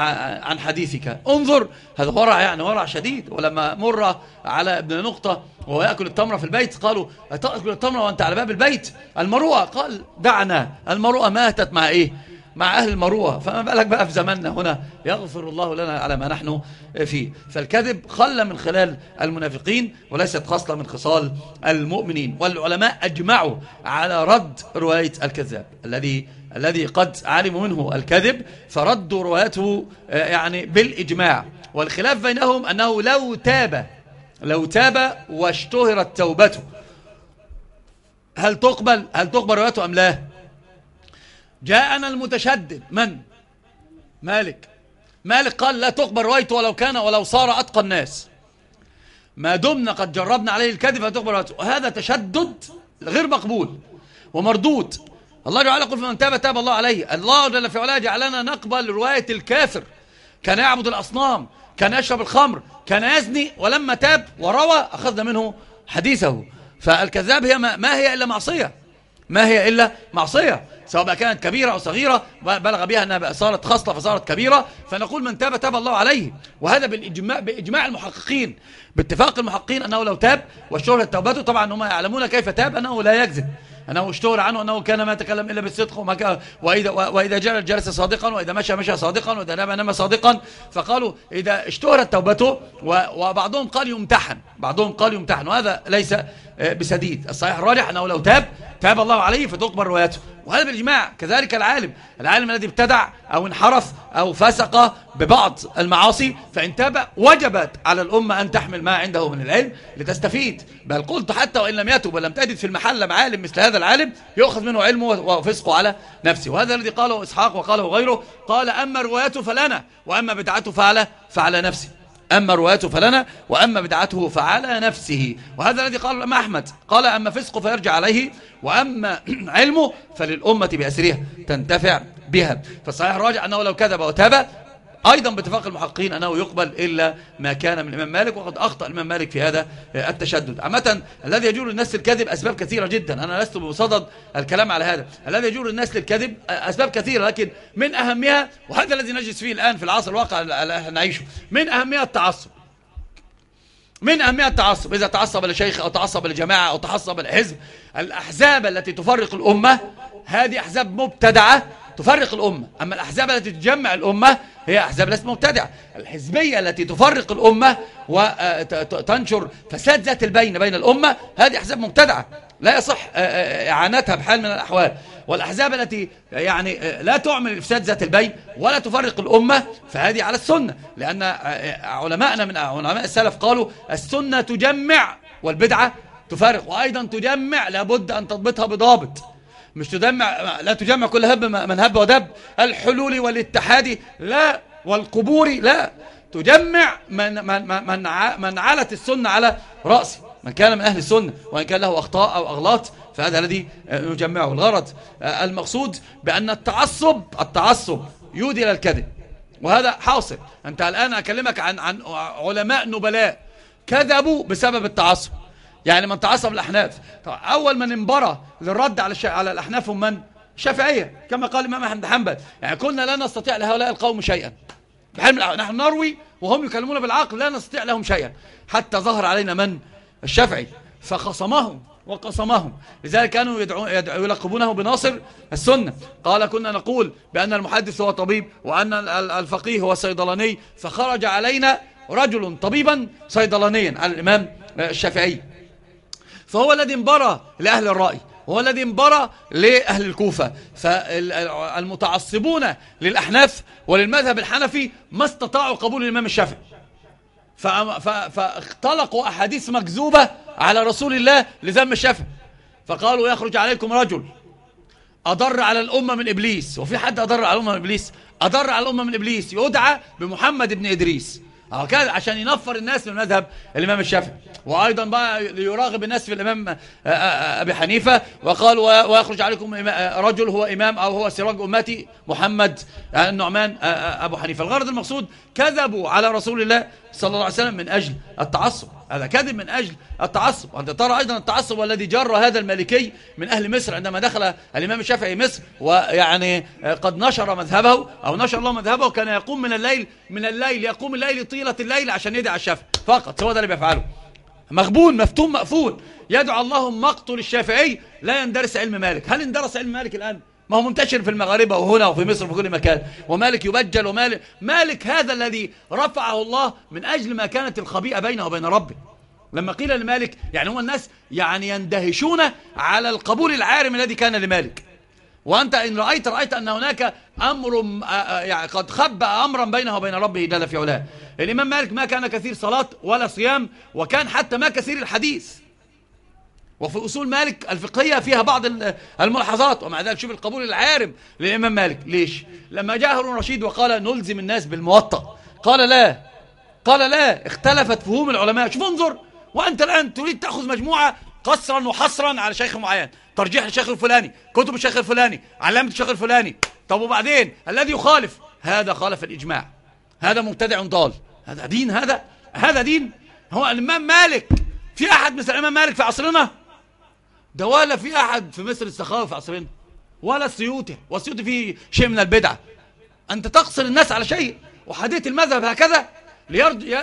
عن حديثك. انظر هذا ورع يعني ورع شديد ولما مر على ابن نقطة وهو يأكل التمرة في البيت قالوا تأكل التمرة وأنت على باب البيت؟ المروءة؟ قال دعنا المروءة ماتت مع إيه؟ مع أهل المروءة فما بالك بقى في زماننا هنا؟ يغفر الله لنا على ما نحن فيه. فالكذب خل من خلال المنافقين وليست خصلة من خصال المؤمنين. والعلماء أجمعوا على رد رواية الكذاب. الذي الذي قد علموا منه الكذب فردوا روايته آه، يعني بالإجماع. والخلاف بينهم أنه لو تاب لو تاب واشتهرت توبته هل تقبل؟ هل تقبل روايته أم لا؟ جاءنا المتشدد. من؟ مالك. مالك قال لا تقبل روايته ولو كان ولو صار أتقى الناس. ما دمنا قد جربنا عليه الكذب فتقبل روايته. وهذا تشدد غير مقبول ومردود. الله جعل يقول فمن تاب تاب الله عليه. الله جل في علاه جعلنا نقبل رواية الكافر. كان يعبد الأصنام كان يشرب الخمر كان يزني ولما تاب وروى أخذنا منه حديثه. فالكذاب هي ما هي إلا معصية. ما هي إلا معصية سواء كانت كبيرة أو صغيرة بلغ بها أنها صارت خصلة فصارت كبيرة فنقول من تاب تاب الله عليه. وهذا بالإجماع بإجماع المحققين. باتفاق المحققين أنه لو تاب والشهرة توبته طبعا هم يعلمون كيف تاب أنه لا يكذب. أنه اشتهر عنه أنه كان ما يتكلم إلا بالصدق وما كان وإذا, وإذا جلس جلس صادقا وإذا مشى مشى صادقا وإذا نام نام صادقا. فقالوا إذا اشتهرت توبته وبعضهم قال يمتحن. بعضهم قال يمتحن. وهذا ليس بسديد. الصحيح الراجح أنه لو تاب تاب الله عليه فتقبل روايته. وهذا بالإجماع. كذلك العالم. العالم الذي ابتدع أو انحرف أو فسق ببعض المعاصي فإن تاب وجبت على الأمة أن تحمل ما عنده من العلم لتستفيد. بل قلت حتى وإن لم يتب ولم تجد في المحل عالم مثل هذا العالم يؤخذ منه علمه وفسقه على نفسه. وهذا الذي قاله إسحاق وقاله غيره قال أما روايته فلنا وأما بدعته فعلى, فعلى نفسه. أما روايته فلنا وأما بدعته فعلى نفسه. وهذا الذي قال أحمد. قال أما فسقه فيرجع عليه وأما *clears throat* علمه فللأمة بأسرها تنتفع بها. فالصحيح الراجع أنه لو كذب وتاب أيضا باتفاق المحققين أنه يقبل إلا ما كان من الإمام مالك وقد أخطأ الإمام مالك في هذا التشدد. عامة الذي يجور الناس للكذب أسباب كثيرة جدا. أنا لست بصدد الكلام على هذا. الذي يجور الناس للكذب أسباب كثيرة لكن من أهمها وهذا الذي نجلس فيه الآن في العصر الواقع اللي نعيشه من أهمها التعصب. من أهمية التعصب. إذا تعصب لشيخ أو تعصب لجماعة أو تعصب لحزب الأحزاب التي تفرق الأمة هذه أحزاب مبتدعة تفرق الأمة. أما الأحزاب التي تجمع الأمة هي أحزاب ليست مبتدعة. الحزبية التي تفرق الأمة وتنشر فساد ذات البين بين الأمة هذه أحزاب مبتدعة. لا يصح إعانتها بحال من الأحوال. والأحزاب التي يعني لا تعمل إفساد ذات البين ولا تفرق الأمة فهذه على السنة. لأن علماءنا من علماء السلف قالوا السنة تجمع والبدعة تفرق وأيضا تجمع لابد أن تضبطها بضابط. مش تجمع لا تجمع كل هب من هب ودب. الحلول والاتحاد لا. والقبور لا. تجمع من, من, من, من علت السنة على رأسه من كان من أهل السنة وإن كان له أخطاء أو أغلاط فهذا الذي نجمعه. الغرض المقصود بأن التعصب التعصب يودي إلى الكذب. وهذا حاصل. أنت الآن أكلمك عن, عن علماء نبلاء. كذبوا بسبب التعصب. يعني من تعصب الأحناف. أول من انبرى للرد على على الأحناف هم من؟ الشافعية كما قال الإمام أحمد حنبل. يعني كنا لا نستطيع لهؤلاء القوم شيئا. نحن نروي وهم يكلمون بالعقل لا نستطيع لهم شيئا. حتى ظهر علينا من؟ الشافعي. فخصمهم وقصمهم. لذلك كانوا يدعو يلقبونه بناصر السنة. قال كنا نقول بأن المحدث هو طبيب وأن الفقيه هو صيدلاني. فخرج علينا رجل طبيبا صيدلانيا على الإمام الشافعي. فهو الذي انبرى لأهل الرأي هو الذي انبرى لأهل الكوفة. فالمتعصبون للأحناف وللمذهب الحنفي ما استطاعوا قبول الإمام الشافعي. فاختلقوا أحاديث مكذوبة على رسول الله لذم الشافعي. فقالوا يخرج عليكم رجل أضر على الأمة من إبليس. وفي حد أضر على الأمة من إبليس؟ أضر على الأمة من إبليس. يدعى بمحمد بن إدريس. هكذا عشان ينفر الناس من مذهب الإمام الشافعي. وأيضا بقى ليراغب الناس في الإمام آه، آه، آه، أبي حنيفة وقال ويخرج عليكم رجل هو إمام أو هو سراج أمتي محمد النعمان أبو حنيفة. الغرض المقصود كذبوا على رسول الله صلى الله عليه وسلم من أجل التعصب. هذا كذب من أجل التعصب. أنت ترى أيضا التعصب والذي جر هذا المالكي من أهل مصر عندما دخل الإمام الشافعي مصر ويعني قد نشر مذهبه أو نشر الله مذهبه كان يقوم من الليل من الليل يقوم الليل طيلة الليل عشان يدعى الشافعي. فقط هو ده اللي بيفعله. مغبون مفتون مقفول. يدعو اللهم مقتل الشافعي لا يندرس علم مالك. هل اندرس علم مالك الآن؟ ما هو منتشر في المغاربة وهنا وفي مصر وفي كل مكان. ومالك يبجل ومالك مالك هذا الذي رفعه الله من أجل ما كانت الخبيئة بينه وبين ربه. لما قيل لمالك يعني هو الناس يعني يندهشون على القبول العارم الذي كان لمالك. وأنت إن رأيت رأيت أن هناك أمر يعني قد خب أمرا بينه وبين ربه جل في علاه. الإمام مالك ما كان كثير صلاة ولا صيام وكان حتى ما كثير الحديث. وفي أصول مالك الفقهية فيها بعض الملاحظات ومع ذلك شوف القبول العارم للإمام مالك. ليش؟ لما جاء هارون رشيد وقال نلزم الناس بالموطأ قال لا قال لا اختلفت فهوم العلماء. شوف انظر وأنت الآن تريد تأخذ مجموعة قصرا وحصرا على شيخ معين. ترجيح الشيخ الفلاني كتب الشيخ الفلاني علامة الشيخ الفلاني. طب وبعدين؟ الذي يخالف. هذا خالف الإجماع. هذا مبتدع ضال. هذا دين هذا هذا دين. هو الإمام مالك. في أحد مثل الإمام مالك في عصرنا؟ ده ولا في أحد في مصر السخاوي في عصرنا ولا السيوطي والسيوطي فيه شيء من البدعة أنت تقصر الناس على شيء. وحديث المذهب هكذا.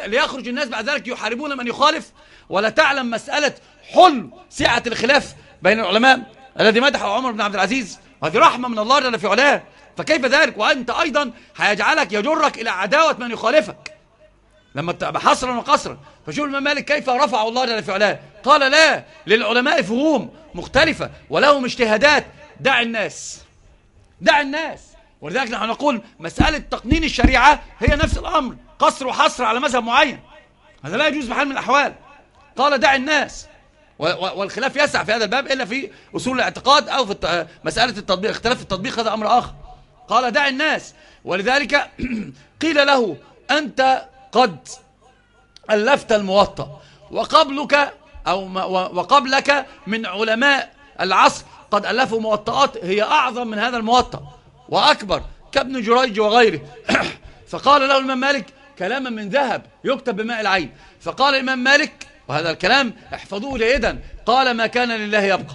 ليخرج الناس بعد ذلك يحاربون من يخالف. ولا تعلم مسألة حل سعة الخلاف بين العلماء الذي مدحه عمر بن عبد العزيز. هذه رحمة من الله جل في علاه. فكيف ذلك؟ وأنت أيضا هيجعلك يجرك إلى عداوة من يخالفك. لما تبقى حصرا وقصرا. فشوف الإمام مالك كيف رفع الله جل في علاه. قال لا للعلماء فهوم. مختلفة ولهم اجتهادات. دع الناس. دع الناس. ولذلك نحن نقول مسألة تقنين الشريعة هي نفس الأمر. قصر وحصر على مذهب معين. هذا لا يجوز بحال من الأحوال. قال دع الناس. والخلاف يسع في هذا الباب إلا في أصول الاعتقاد أو في مسألة التطبيق اختلاف التطبيق هذا أمر آخر. قال دع الناس. ولذلك *clears throat* قيل له أنت قد ألفت الموطأ وقبلك أو وقبلك من علماء العصر قد ألفوا موطئات هي أعظم من هذا الموطأ وأكبر كابن جريج وغيره. *coughs* فقال له الإمام مالك كلاما من ذهب يكتب بماء العين. فقال الإمام مالك وهذا الكلام احفظوه جيدا قال ما كان لله يبقى.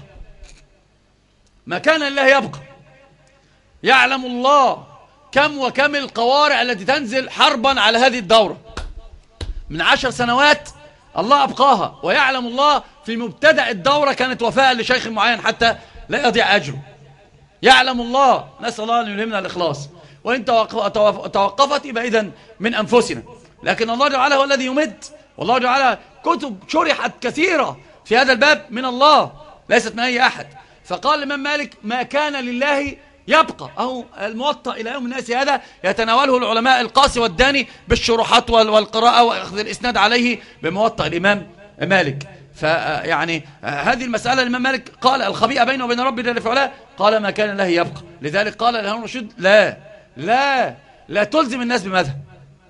ما كان لله يبقى. يعلم الله كم وكم القوارع التي تنزل حربا على هذه الدورة. من عشر سنوات الله أبقاها ويعلم الله في مبتدأ الدورة كانت وفاء لشيخ معين حتى لا يضيع أجره. يعلم الله. نسأل الله أن يلهمنا الإخلاص. وإن توقفت يبقى إذن من أنفسنا. لكن الله جعله هو الذي يمد. والله جعل كتب شرحت كثيرة في هذا الباب من الله. ليست من أي أحد. فقال الإمام مالك ما كان لله يبقى أهو الموطأ إلى يوم الناس هذا يتناوله العلماء القاسي والداني بالشروحات والقراءة وأخذ الإسناد عليه بموطأ الإمام مالك. فيعني هذه المسألة الإمام مالك قال الخبيئة بينه وبين ربي جل في قال ما كان له يبقى. لذلك قال الهارون الرشيد لا لا لا تلزم الناس بمذهب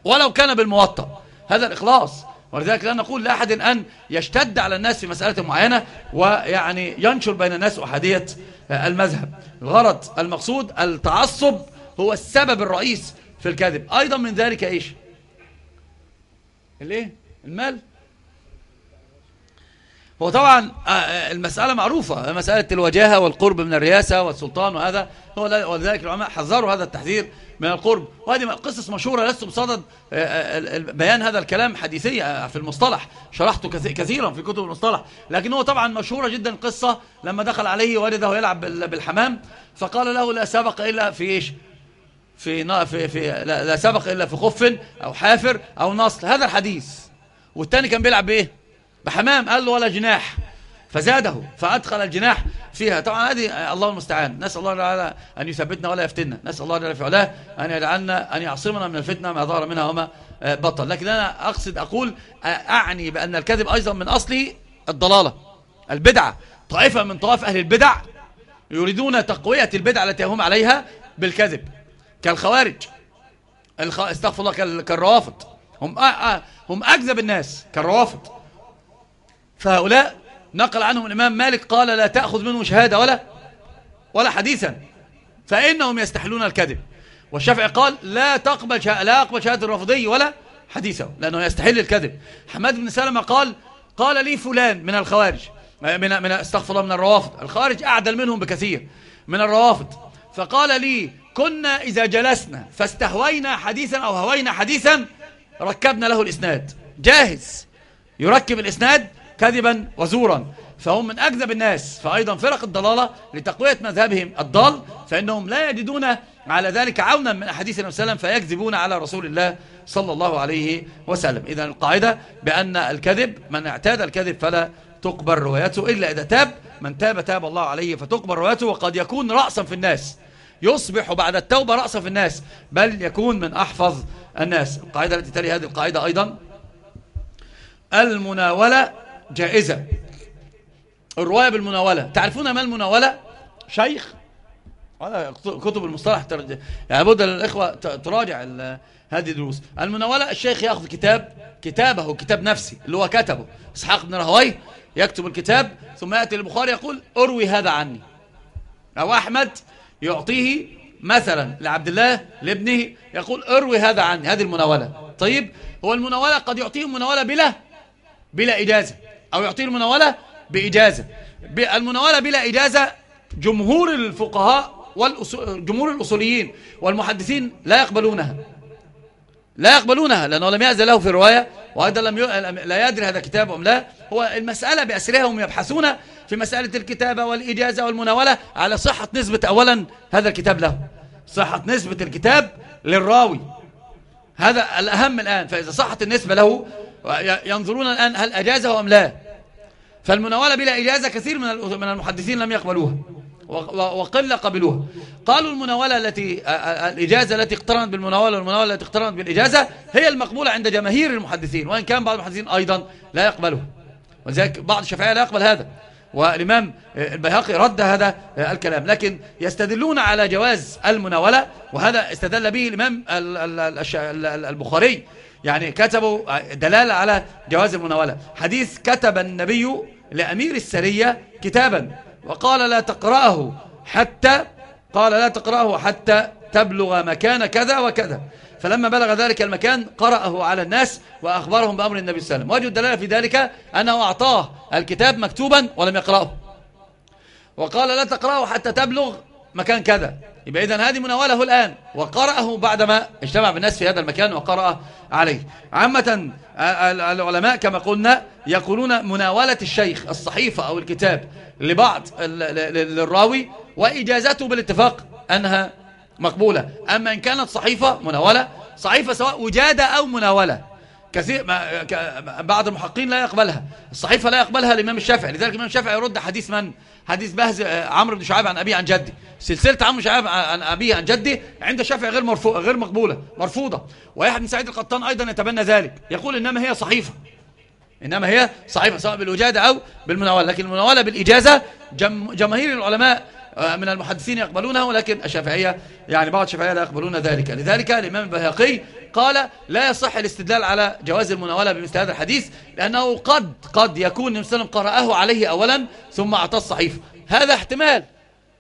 ولو كان بالموطأ. هذا الإخلاص. ولذلك لا نقول لأحد أن يشتد على الناس في مسألة معينة ويعني ينشر بين الناس أحادية المذهب. الغرض المقصود التعصب هو السبب الرئيس في الكذب أيضا من ذلك إيش؟ الإيه؟ المال. هو طبعا آه، آه، المسألة معروفة. مسألة الوجاهة والقرب من الرئاسة والسلطان وهذا هو ولذلك العلماء حذروا هذا التحذير من القرب. وهذه قصص مشهورة لست بصدد آه، بيان هذا الكلام حديثية في المصطلح. شرحته كثيرا في كتب المصطلح. لكن هو طبعا مشهورة جدا قصة لما دخل عليه والده يلعب بالحمام. فقال له لا سبق إلا في إيش؟ في, في, في لا سبق إلا في خف أو حافر أو نصل. هذا الحديث. والتاني كان بيلعب بإيه؟ بحمام. قال له ولا جناح. فزاده. فأدخل الجناح. فيها. طبعا هذه الله المستعان. نسأل الله تعالى أن يثبتنا ولا يفتنا نسأل الله جل في أن يجعلنا أن يعصمنا من الفتنة ما ظهر منها وما آه، بطل لكن أنا أقصد أقول آه، أعني بأن الكذب أيضا من أصله الضلالة البدعة. طائفة من طوائف أهل البدع يريدون تقوية البدعة التي هم عليها بالكذب. كالخوارج. استغفر الله كالروافض. هم آه، هم أكذب الناس كالروافض. فهؤلاء نقل عنهم الإمام مالك قال لا تأخذ منهم شهادة ولا ولا حديثا فإنهم يستحلون الكذب. والشافعي قال لا تقبل لا أقبل شهادة الرافضي ولا حديثه لأنه يستحل الكذب. حماد بن سلمة قال قال لي فلان من الخوارج من من استغفر الله من الروافض. الخوارج أعدل منهم بكثير من الروافض. فقال لي كنا إذا جلسنا فاستهوينا حديثا أو هوينا حديثا ركبنا له الإسناد. جاهز. يركب الإسناد كذبا وزورا. فهم من أكذب الناس فأيضا فرق الضلالة لتقوية مذهبهم الضال فإنهم لا يجدون على ذلك عونا من أحاديث النبي صلى الله عليه وسلم فيكذبون على رسول الله صلى الله عليه وسلم. إذا القاعدة بأن الكذب من اعتاد الكذب فلا تقبل روايته إلا إذا تاب من تاب تاب الله عليه فتقبل روايته وقد يكون رأسا في الناس. يصبح بعد التوبة رأسا في الناس بل يكون من أحفظ الناس. القاعدة التي تلي هذه القاعدة أيضا المناولة جائزة. الرواية بالمناولة. تعرفون ما المناولة؟ شيخ. هذا كتب المصطلح يعني بد للإخوة تراجع هذه الدروس. المناولة الشيخ يأخذ كتاب كتابه كتاب نفسي اللي هو كتبه. إسحاق بن رهوي يكتب الكتاب ثم يأتي البخاري يقول أروي هذا عني. أو أحمد يعطيه مثلا لعبد الله لابنه يقول أروي هذا عني. هذه المناولة. طيب هو المناولة قد يعطيه مناولة بلا بلا إجازة. أو يعطيه المناولة بإجازة. المناولة بلا إجازة جمهور الفقهاء جمهور الأصوليين والمحدثين لا يقبلونها. لا يقبلونها لأنه لم يأذن له في الرواية وأيضا لم ي... لا يدري هذا كتاب أم لا. هو المسألة بأسرها هم يبحثون في مسألة الكتابة والإجازة والمناولة على صحة نسبة أولا هذا الكتاب له. صحة نسبة الكتاب للراوي. هذا الأهم الآن فإذا صحت النسبة له ينظرون الآن هل أجازه أم لا. فالمناولة بلا إجازة كثير من المحدثين لم يقبلوها وقل قبلوها. قالوا المناولة التي الإجازة التي اقترنت بالمناولة والمناولة التي اقترنت بالإجازة هي المقبولة عند جماهير المحدثين وإن كان بعض المحدثين أيضا لا يقبلها. ولذلك بعض الشافعية لا يقبل هذا. والإمام البيهقي رد هذا الكلام لكن يستدلون على جواز المناولة وهذا استدل به الإمام البخاري. يعني كتبوا دلالة على جواز المناولة. حديث كتب النبي لأمير السرية كتابا وقال لا تقرأه حتى قال لا تقرأه حتى تبلغ مكان كذا وكذا. فلما بلغ ذلك المكان قرأه على الناس وأخبرهم بأمر النبي صلى الله عليه وسلم. وجه الدلالة في ذلك أنه أعطاه الكتاب مكتوبا ولم يقرأه. وقال لا تقرأه حتى تبلغ مكان كذا. يبقى إذن هذه مناوله الآن. وقرأه بعدما اجتمع بالناس في هذا المكان وقرأ عليه. عامة العلماء كما قلنا يقولون مناولة الشيخ الصحيفة أو الكتاب لبعض للراوي وإجازته بالاتفاق أنها مقبولة. أما إن كانت صحيفة مناولة. صحيفة سواء وجادة أو مناولة. كثير ما بعض المحققين لا يقبلها. الصحيفة لا يقبلها الإمام الشافعي. لذلك الإمام الشافعي يرد حديث من؟ حديث بهز عمرو بن شعيب عن أبي عن جدي سلسلة عمرو بن شعيب عن أبي عن جدي عند الشافعي غير مرفوع غير مقبولة مرفوضة. ويحيى بن سعيد القطان أيضا يتبنى ذلك. يقول إنما هي صحيفة. إنما هي صحيفة سواء بالوجادة أو بالمناولة. لكن المناولة بالإجازة جم جماهير العلماء آه، من المحدثين يقبلونها ولكن الشافعية يعني بعض الشافعية لا يقبلون ذلك. لذلك الإمام البهقي قال لا يصح الاستدلال على جواز المناولة بمثل هذا الحديث لأنه قد قد يكون النبي صلى الله عليه وسلم قرأه عليه أولا ثم أعطاه الصحيفة هذا احتمال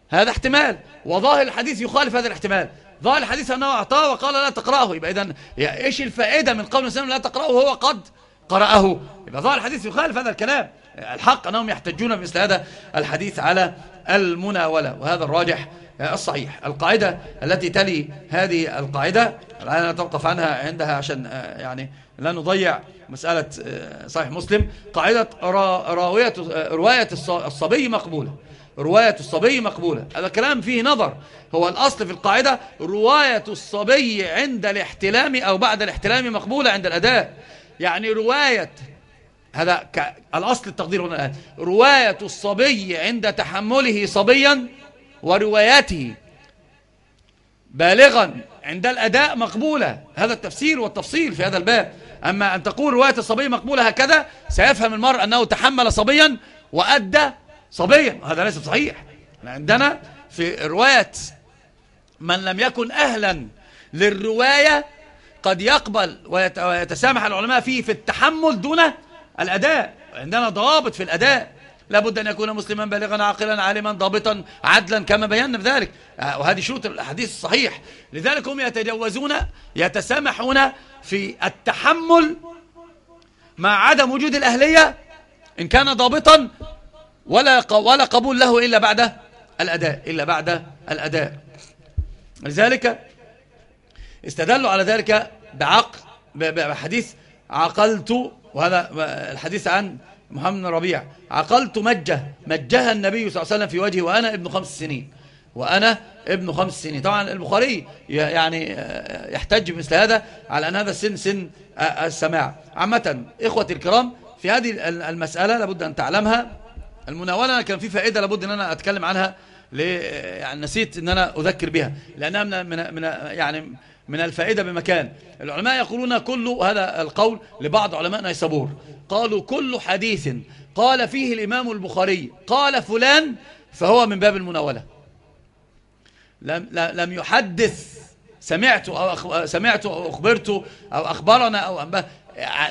هذا احتمال. وظاهر الحديث يخالف هذا الاحتمال. ظاهر الحديث أنه أعطاه وقال لا تقرأه يبقى إذن إيش الفائدة من قول النبي لا تقرأه وهو قد قرأه؟ يبقى ظاهر الحديث يخالف هذا الكلام. الحق أنهم يحتجون بمثل هذا الحديث على المناولة وهذا الراجح الصحيح. القاعدة التي تلي هذه القاعدة الآن نتوقف عنها عندها عشان آه، يعني لا نضيع مسألة آه، صحيح مسلم. قاعدة راوية آه، رواية الصبي مقبولة. رواية الصبي مقبولة. هذا كلام فيه نظر. هو الأصل في القاعدة رواية الصبي عند الاحتلام أو بعد الاحتلام مقبولة عند الأداء يعني رواية هذا الأصل التقدير هنا الآن رواية الصبي عند تحمله صبيا ورواياته بالغا عند الأداء مقبولة. هذا التفسير والتفصيل في هذا الباب. أما أن تقول رواية الصبي مقبولة هكذا سيفهم المرء أنه تحمل صبيا وأدى صبيا. هذا ليس صحيح. عندنا في رواية من لم يكن أهلا للرواية قد يقبل ويتسامح العلماء فيه في التحمل دون الأداء. عندنا ضوابط في الأداء. لابد أن يكون مسلما بالغا عاقلا عالما ضابطا عدلا كما بينا في ذلك. آه، وهذه شروط الحديث الصحيح. لذلك هم يتجوزون يتسامحون في التحمل مع عدم وجود الأهلية إن كان ضابطا ولا ولا قبول له إلا بعد الأداء إلا بعد الأداء. لذلك استدلوا على ذلك بعقل بحديث عقلت وهذا الحديث عن محمد بن ربيع. عقلت مجه مجها النبي صلى الله عليه وسلم في وجهي وأنا ابن خمس سنين. وأنا ابن خمس سنين. طبعا البخاري يعني آه، يحتج مثل هذا على أن هذا السن سن آه، السماع. عامة إخوتي الكرام في هذه المسألة لابد أن تعلمها. المناولة كان في فائدة لابد أن أنا أتكلم عنها يعني نسيت أن أنا أذكر بها. لأنها من, من يعني من الفائدة بمكان. العلماء يقولون كل هذا القول لبعض علماء نيسابور. قالوا كل حديث قال فيه الإمام البخاري قال فلان فهو من باب المناولة. لم, لم يحدث سمعت أو سمعت أو أخبرت أو أخبرنا أو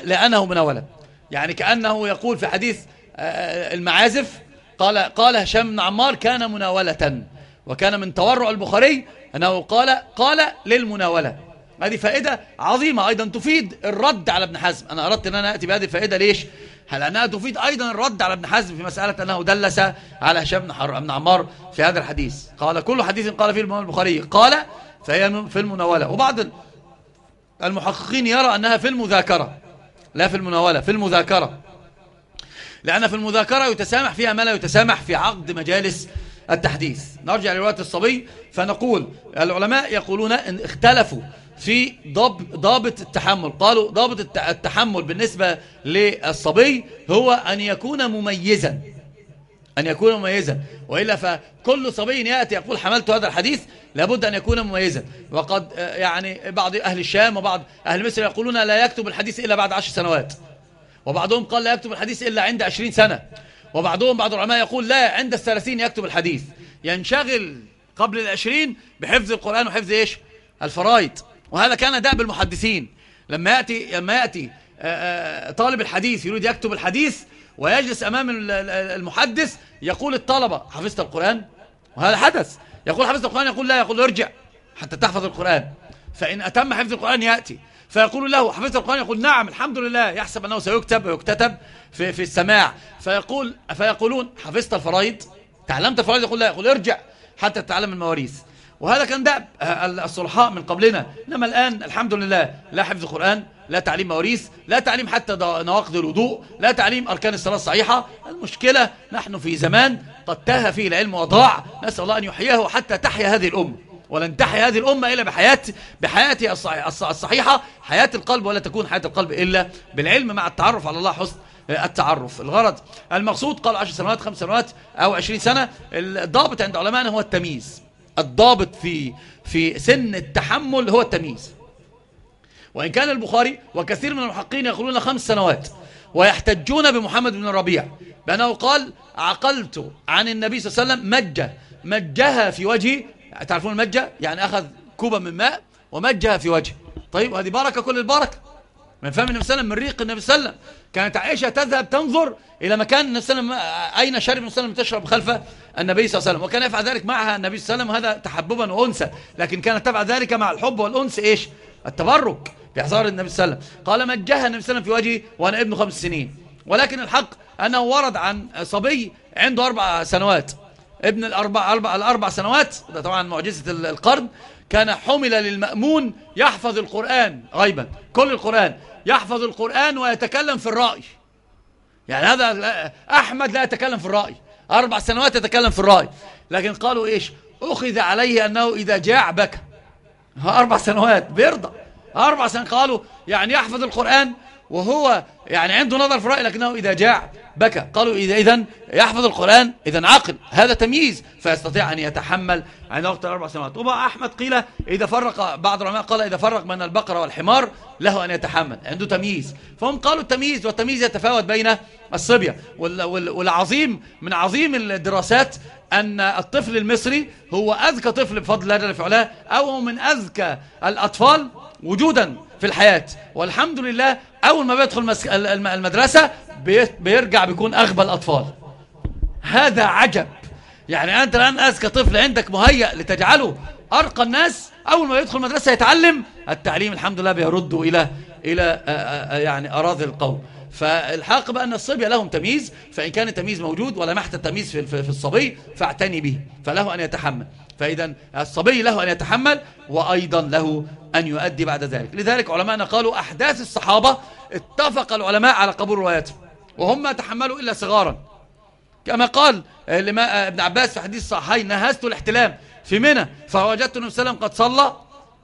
لأنه مناولة. يعني كأنه يقول في حديث آه، آه، المعازف قال قال هشام بن عمار كان مناولة. وكان من تورع البخاري أنه قال قال للمناولة. هذه فائدة عظيمة أيضا تفيد الرد على ابن حزم. أنا أردت أن أنا أتي بهذه الفائدة ليش؟ هل أنها تفيد أيضا الرد على ابن حزم في مسألة أنه دلس على هشام بن عمار في هذا الحديث؟ قال كل حديث قال فيه الإمام البخاري. قال فهي في المناولة. وبعض المحققين يرى أنها في المذاكرة لا في المناولة في المذاكرة. لأن في المذاكرة يتسامح فيها ما لا يتسامح في عقد مجالس التحديث. نرجع لرواية الصبي فنقول العلماء يقولون إن اختلفوا في ضابط التحمل. قالوا ضابط التحمل بالنسبة للصبي هو أن يكون مميزا. أن يكون مميزا. وإلا فكل صبي يأتي يقول حملت هذا الحديث لابد أن يكون مميزا. وقد يعني بعض أهل الشام وبعض أهل مصر يقولون لا يكتب الحديث إلا بعد عشر سنوات. وبعضهم قال لا يكتب الحديث إلا عند عشرين سنة. وبعضهم بعض العلماء يقول لا عند الثلاثين يكتب الحديث. ينشغل قبل العشرين بحفظ القرآن وحفظ إيش؟ الفرائض. وهذا كان دأب المحدثين لما يأتي, لما يأتي طالب الحديث يريد يكتب الحديث ويجلس أمام المحدث يقول الطلبة حفظت القرآن؟ وهذا حدث. يقول حفظت القرآن؟ يقول لا. يقول ارجع حتى تحفظ القرآن. فإن أتم حفظ القرآن يأتي. فيقول له حفظت القرآن؟ يقول نعم الحمد لله. يحسب أنه سيكتب ويكتتب. في, في السماع. فيقول فيقولون حفظت الفرائض؟ تعلمت الفرائض؟ يقول لا يقول ارجع حتى تتعلم المواريث. وهذا كان دأب الصلحاء من قبلنا. إنما الآن الحمد لله لا حفظ القرآن لا تعليم مواريث لا تعليم حتى نواقض الوضوء لا تعليم أركان الصلاة الصحيحة. المشكلة نحن في زمان قد تاه فيه العلم وضاع. نسأل الله أن يحييه حتى تحيا هذه الأمة ولن تحيا هذه الأمة إلا بحياة بحياتها الصحيحة حياة القلب ولا تكون حياة القلب إلا بالعلم مع التعرف على الله حسن. التعرف. الغرض المقصود قال عشر سنوات خمس سنوات أو عشرين سنة الضابط عند علمائنا هو التمييز. الضابط في في سن التحمل هو التمييز. وإن كان البخاري وكثير من المحققين يقولون خمس سنوات ويحتجون بمحمد بن الربيع بأنه قال عقلت عن النبي صلى الله عليه وسلم مجة. مجها في وجهي تعرفون المجة يعني أخذ كوبا من ماء ومجها في وجهه. طيب هذه بركة كل البركة. من فم النبي صلى الله عليه وسلم من ريق النبي صلى الله عليه وسلم. كانت عائشة تذهب تنظر إلى مكان النبي صلى الله عليه وسلم أين شرب النبي صلى الله عليه وسلم تشرب خلف النبي صلى الله عليه وسلم؟ وكان يفعل ذلك معها النبي صلى الله عليه وسلم وهذا تحببا وأنسا لكن كانت تفعل ذلك مع الحب والأنس إيش؟ التبرك بإحضار النبي صلى الله عليه وسلم. قال مجها النبي صلى الله عليه وسلم في وجهي وأنا ابن خمس سنين. ولكن الحق أنه ورد عن صبي عنده أربع سنوات. ابن الأربع, أربع الأربع سنوات ده طبعا معجزة القرن كان حمل للمأمون يحفظ القرآن غيبا كل القرآن. يحفظ القرآن ويتكلم في الرأي. يعني هذا أحمد لا يتكلم في الرأي. أربع سنوات يتكلم في الرأي. لكن قالوا إيش؟ أخذ عليه أنه إذا جاع بكى. أربع سنوات بيرضى. أربع سنوات قالوا يعني يحفظ القرآن وهو يعني عنده نظر في الرأي لكنه إذا جاع بكى. قالوا إذا إذن يحفظ القرآن إذا عقل هذا تمييز. فيستطيع أن يتحمل. عند وقت الأربع سنوات. وبقى أحمد قيل إذا فرق بعض العلماء قال إذا فرق بين البقرة والحمار له أن يتحمل. عنده تمييز. فهم قالوا التمييز والتمييز يتفاوت بين الصبية. والعظيم من عظيم الدراسات أن الطفل المصري هو أذكى طفل بفضل الله جل في علاه أو من أذكى الأطفال وجودا في الحياة. والحمد لله أول ما بيدخل المدرسة بيرجع بيكون أغبى الأطفال. هذا عجب. يعني أنت الآن أذكى طفل عندك مهيأ لتجعله أرقى الناس أول ما يدخل المدرسة يتعلم التعليم الحمد لله بيرده إلى إلى يعني أراضي القوم. فالحق بأن الصبية لهم تمييز فإن كان التمييز موجود ولمحت التمييز في الصبي فاعتني به فله أن يتحمل. فإذا الصبي له أن يتحمل وأيضا له أن يؤدي بعد ذلك. لذلك علماءنا قالوا أحداث الصحابة اتفق العلماء على قبول رواياتهم وهم ما تحملوا إلا صغارا. كما قال ابن عباس في حديث صحيح نهزت الاحتلام في منى فوجدت النبي صلى الله عليه وسلم قد صلى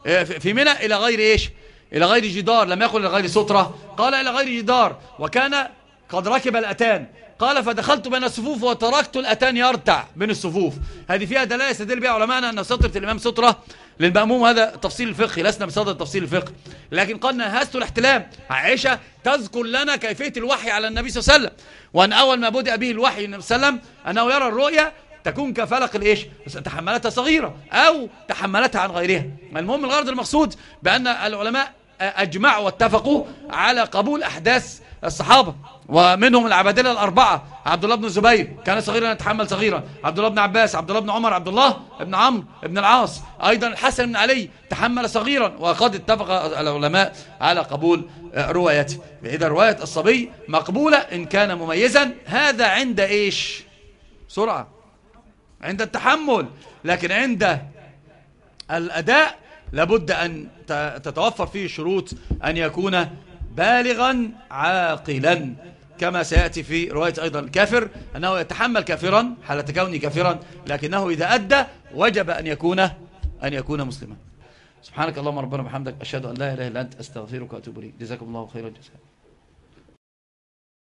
آه، في منى إلى غير إيش؟ إلى غير جدار لم يقل إلى غير سترة قال إلى غير جدار وكان قد ركب الأتان قال فدخلت بين الصفوف وتركت الأتان يرتع. بين الصفوف. هذه فيها دلالة يستدل بها علماءنا أن سترة الإمام سترة للمأموم هذا تفصيل الفقه لسنا بصدد تفصيل الفقه. لكن قال نهزت الاحتلام. عائشة تذكر لنا كيفية الوحي على النبي صلى الله عليه وسلم. وأن أول ما بدأ به الوحي النبي صلى الله عليه وسلم أنه يرى الرؤيا تكون كفلق الإيش؟ تحملتها صغيرة أو تحملتها عن غيرها. المهم الغرض المقصود بأن العلماء أجمعوا واتفقوا على قبول أحداث الصحابة ومنهم العبادلة الأربعة عبد الله بن الزبير كان صغيرا يتحمل صغيرا. عبد الله بن عباس عبد الله بن عمر عبد الله بن عمرو بن العاص. أيضا الحسن بن علي تحمل صغيرا وقد اتفق العلماء على قبول روايته. إذا رواية الصبي مقبولة إن كان مميزا. هذا عند إيش؟ سرعة. عند التحمل. لكن عند الأداء لابد أن تتوفر فيه شروط أن يكون بالغا عاقلا. كما سيأتي في رواية أيضا الكافر أنه يتحمل كافرا حالة كونه كافرا لكنه إذا أدى وجب أن يكون أن يكون مسلما. سبحانك اللهم ربنا وبحمدك أشهد أن لا إله إلا أنت أستغفرك وأتوب إليك. جزاكم الله خيرا جزاكم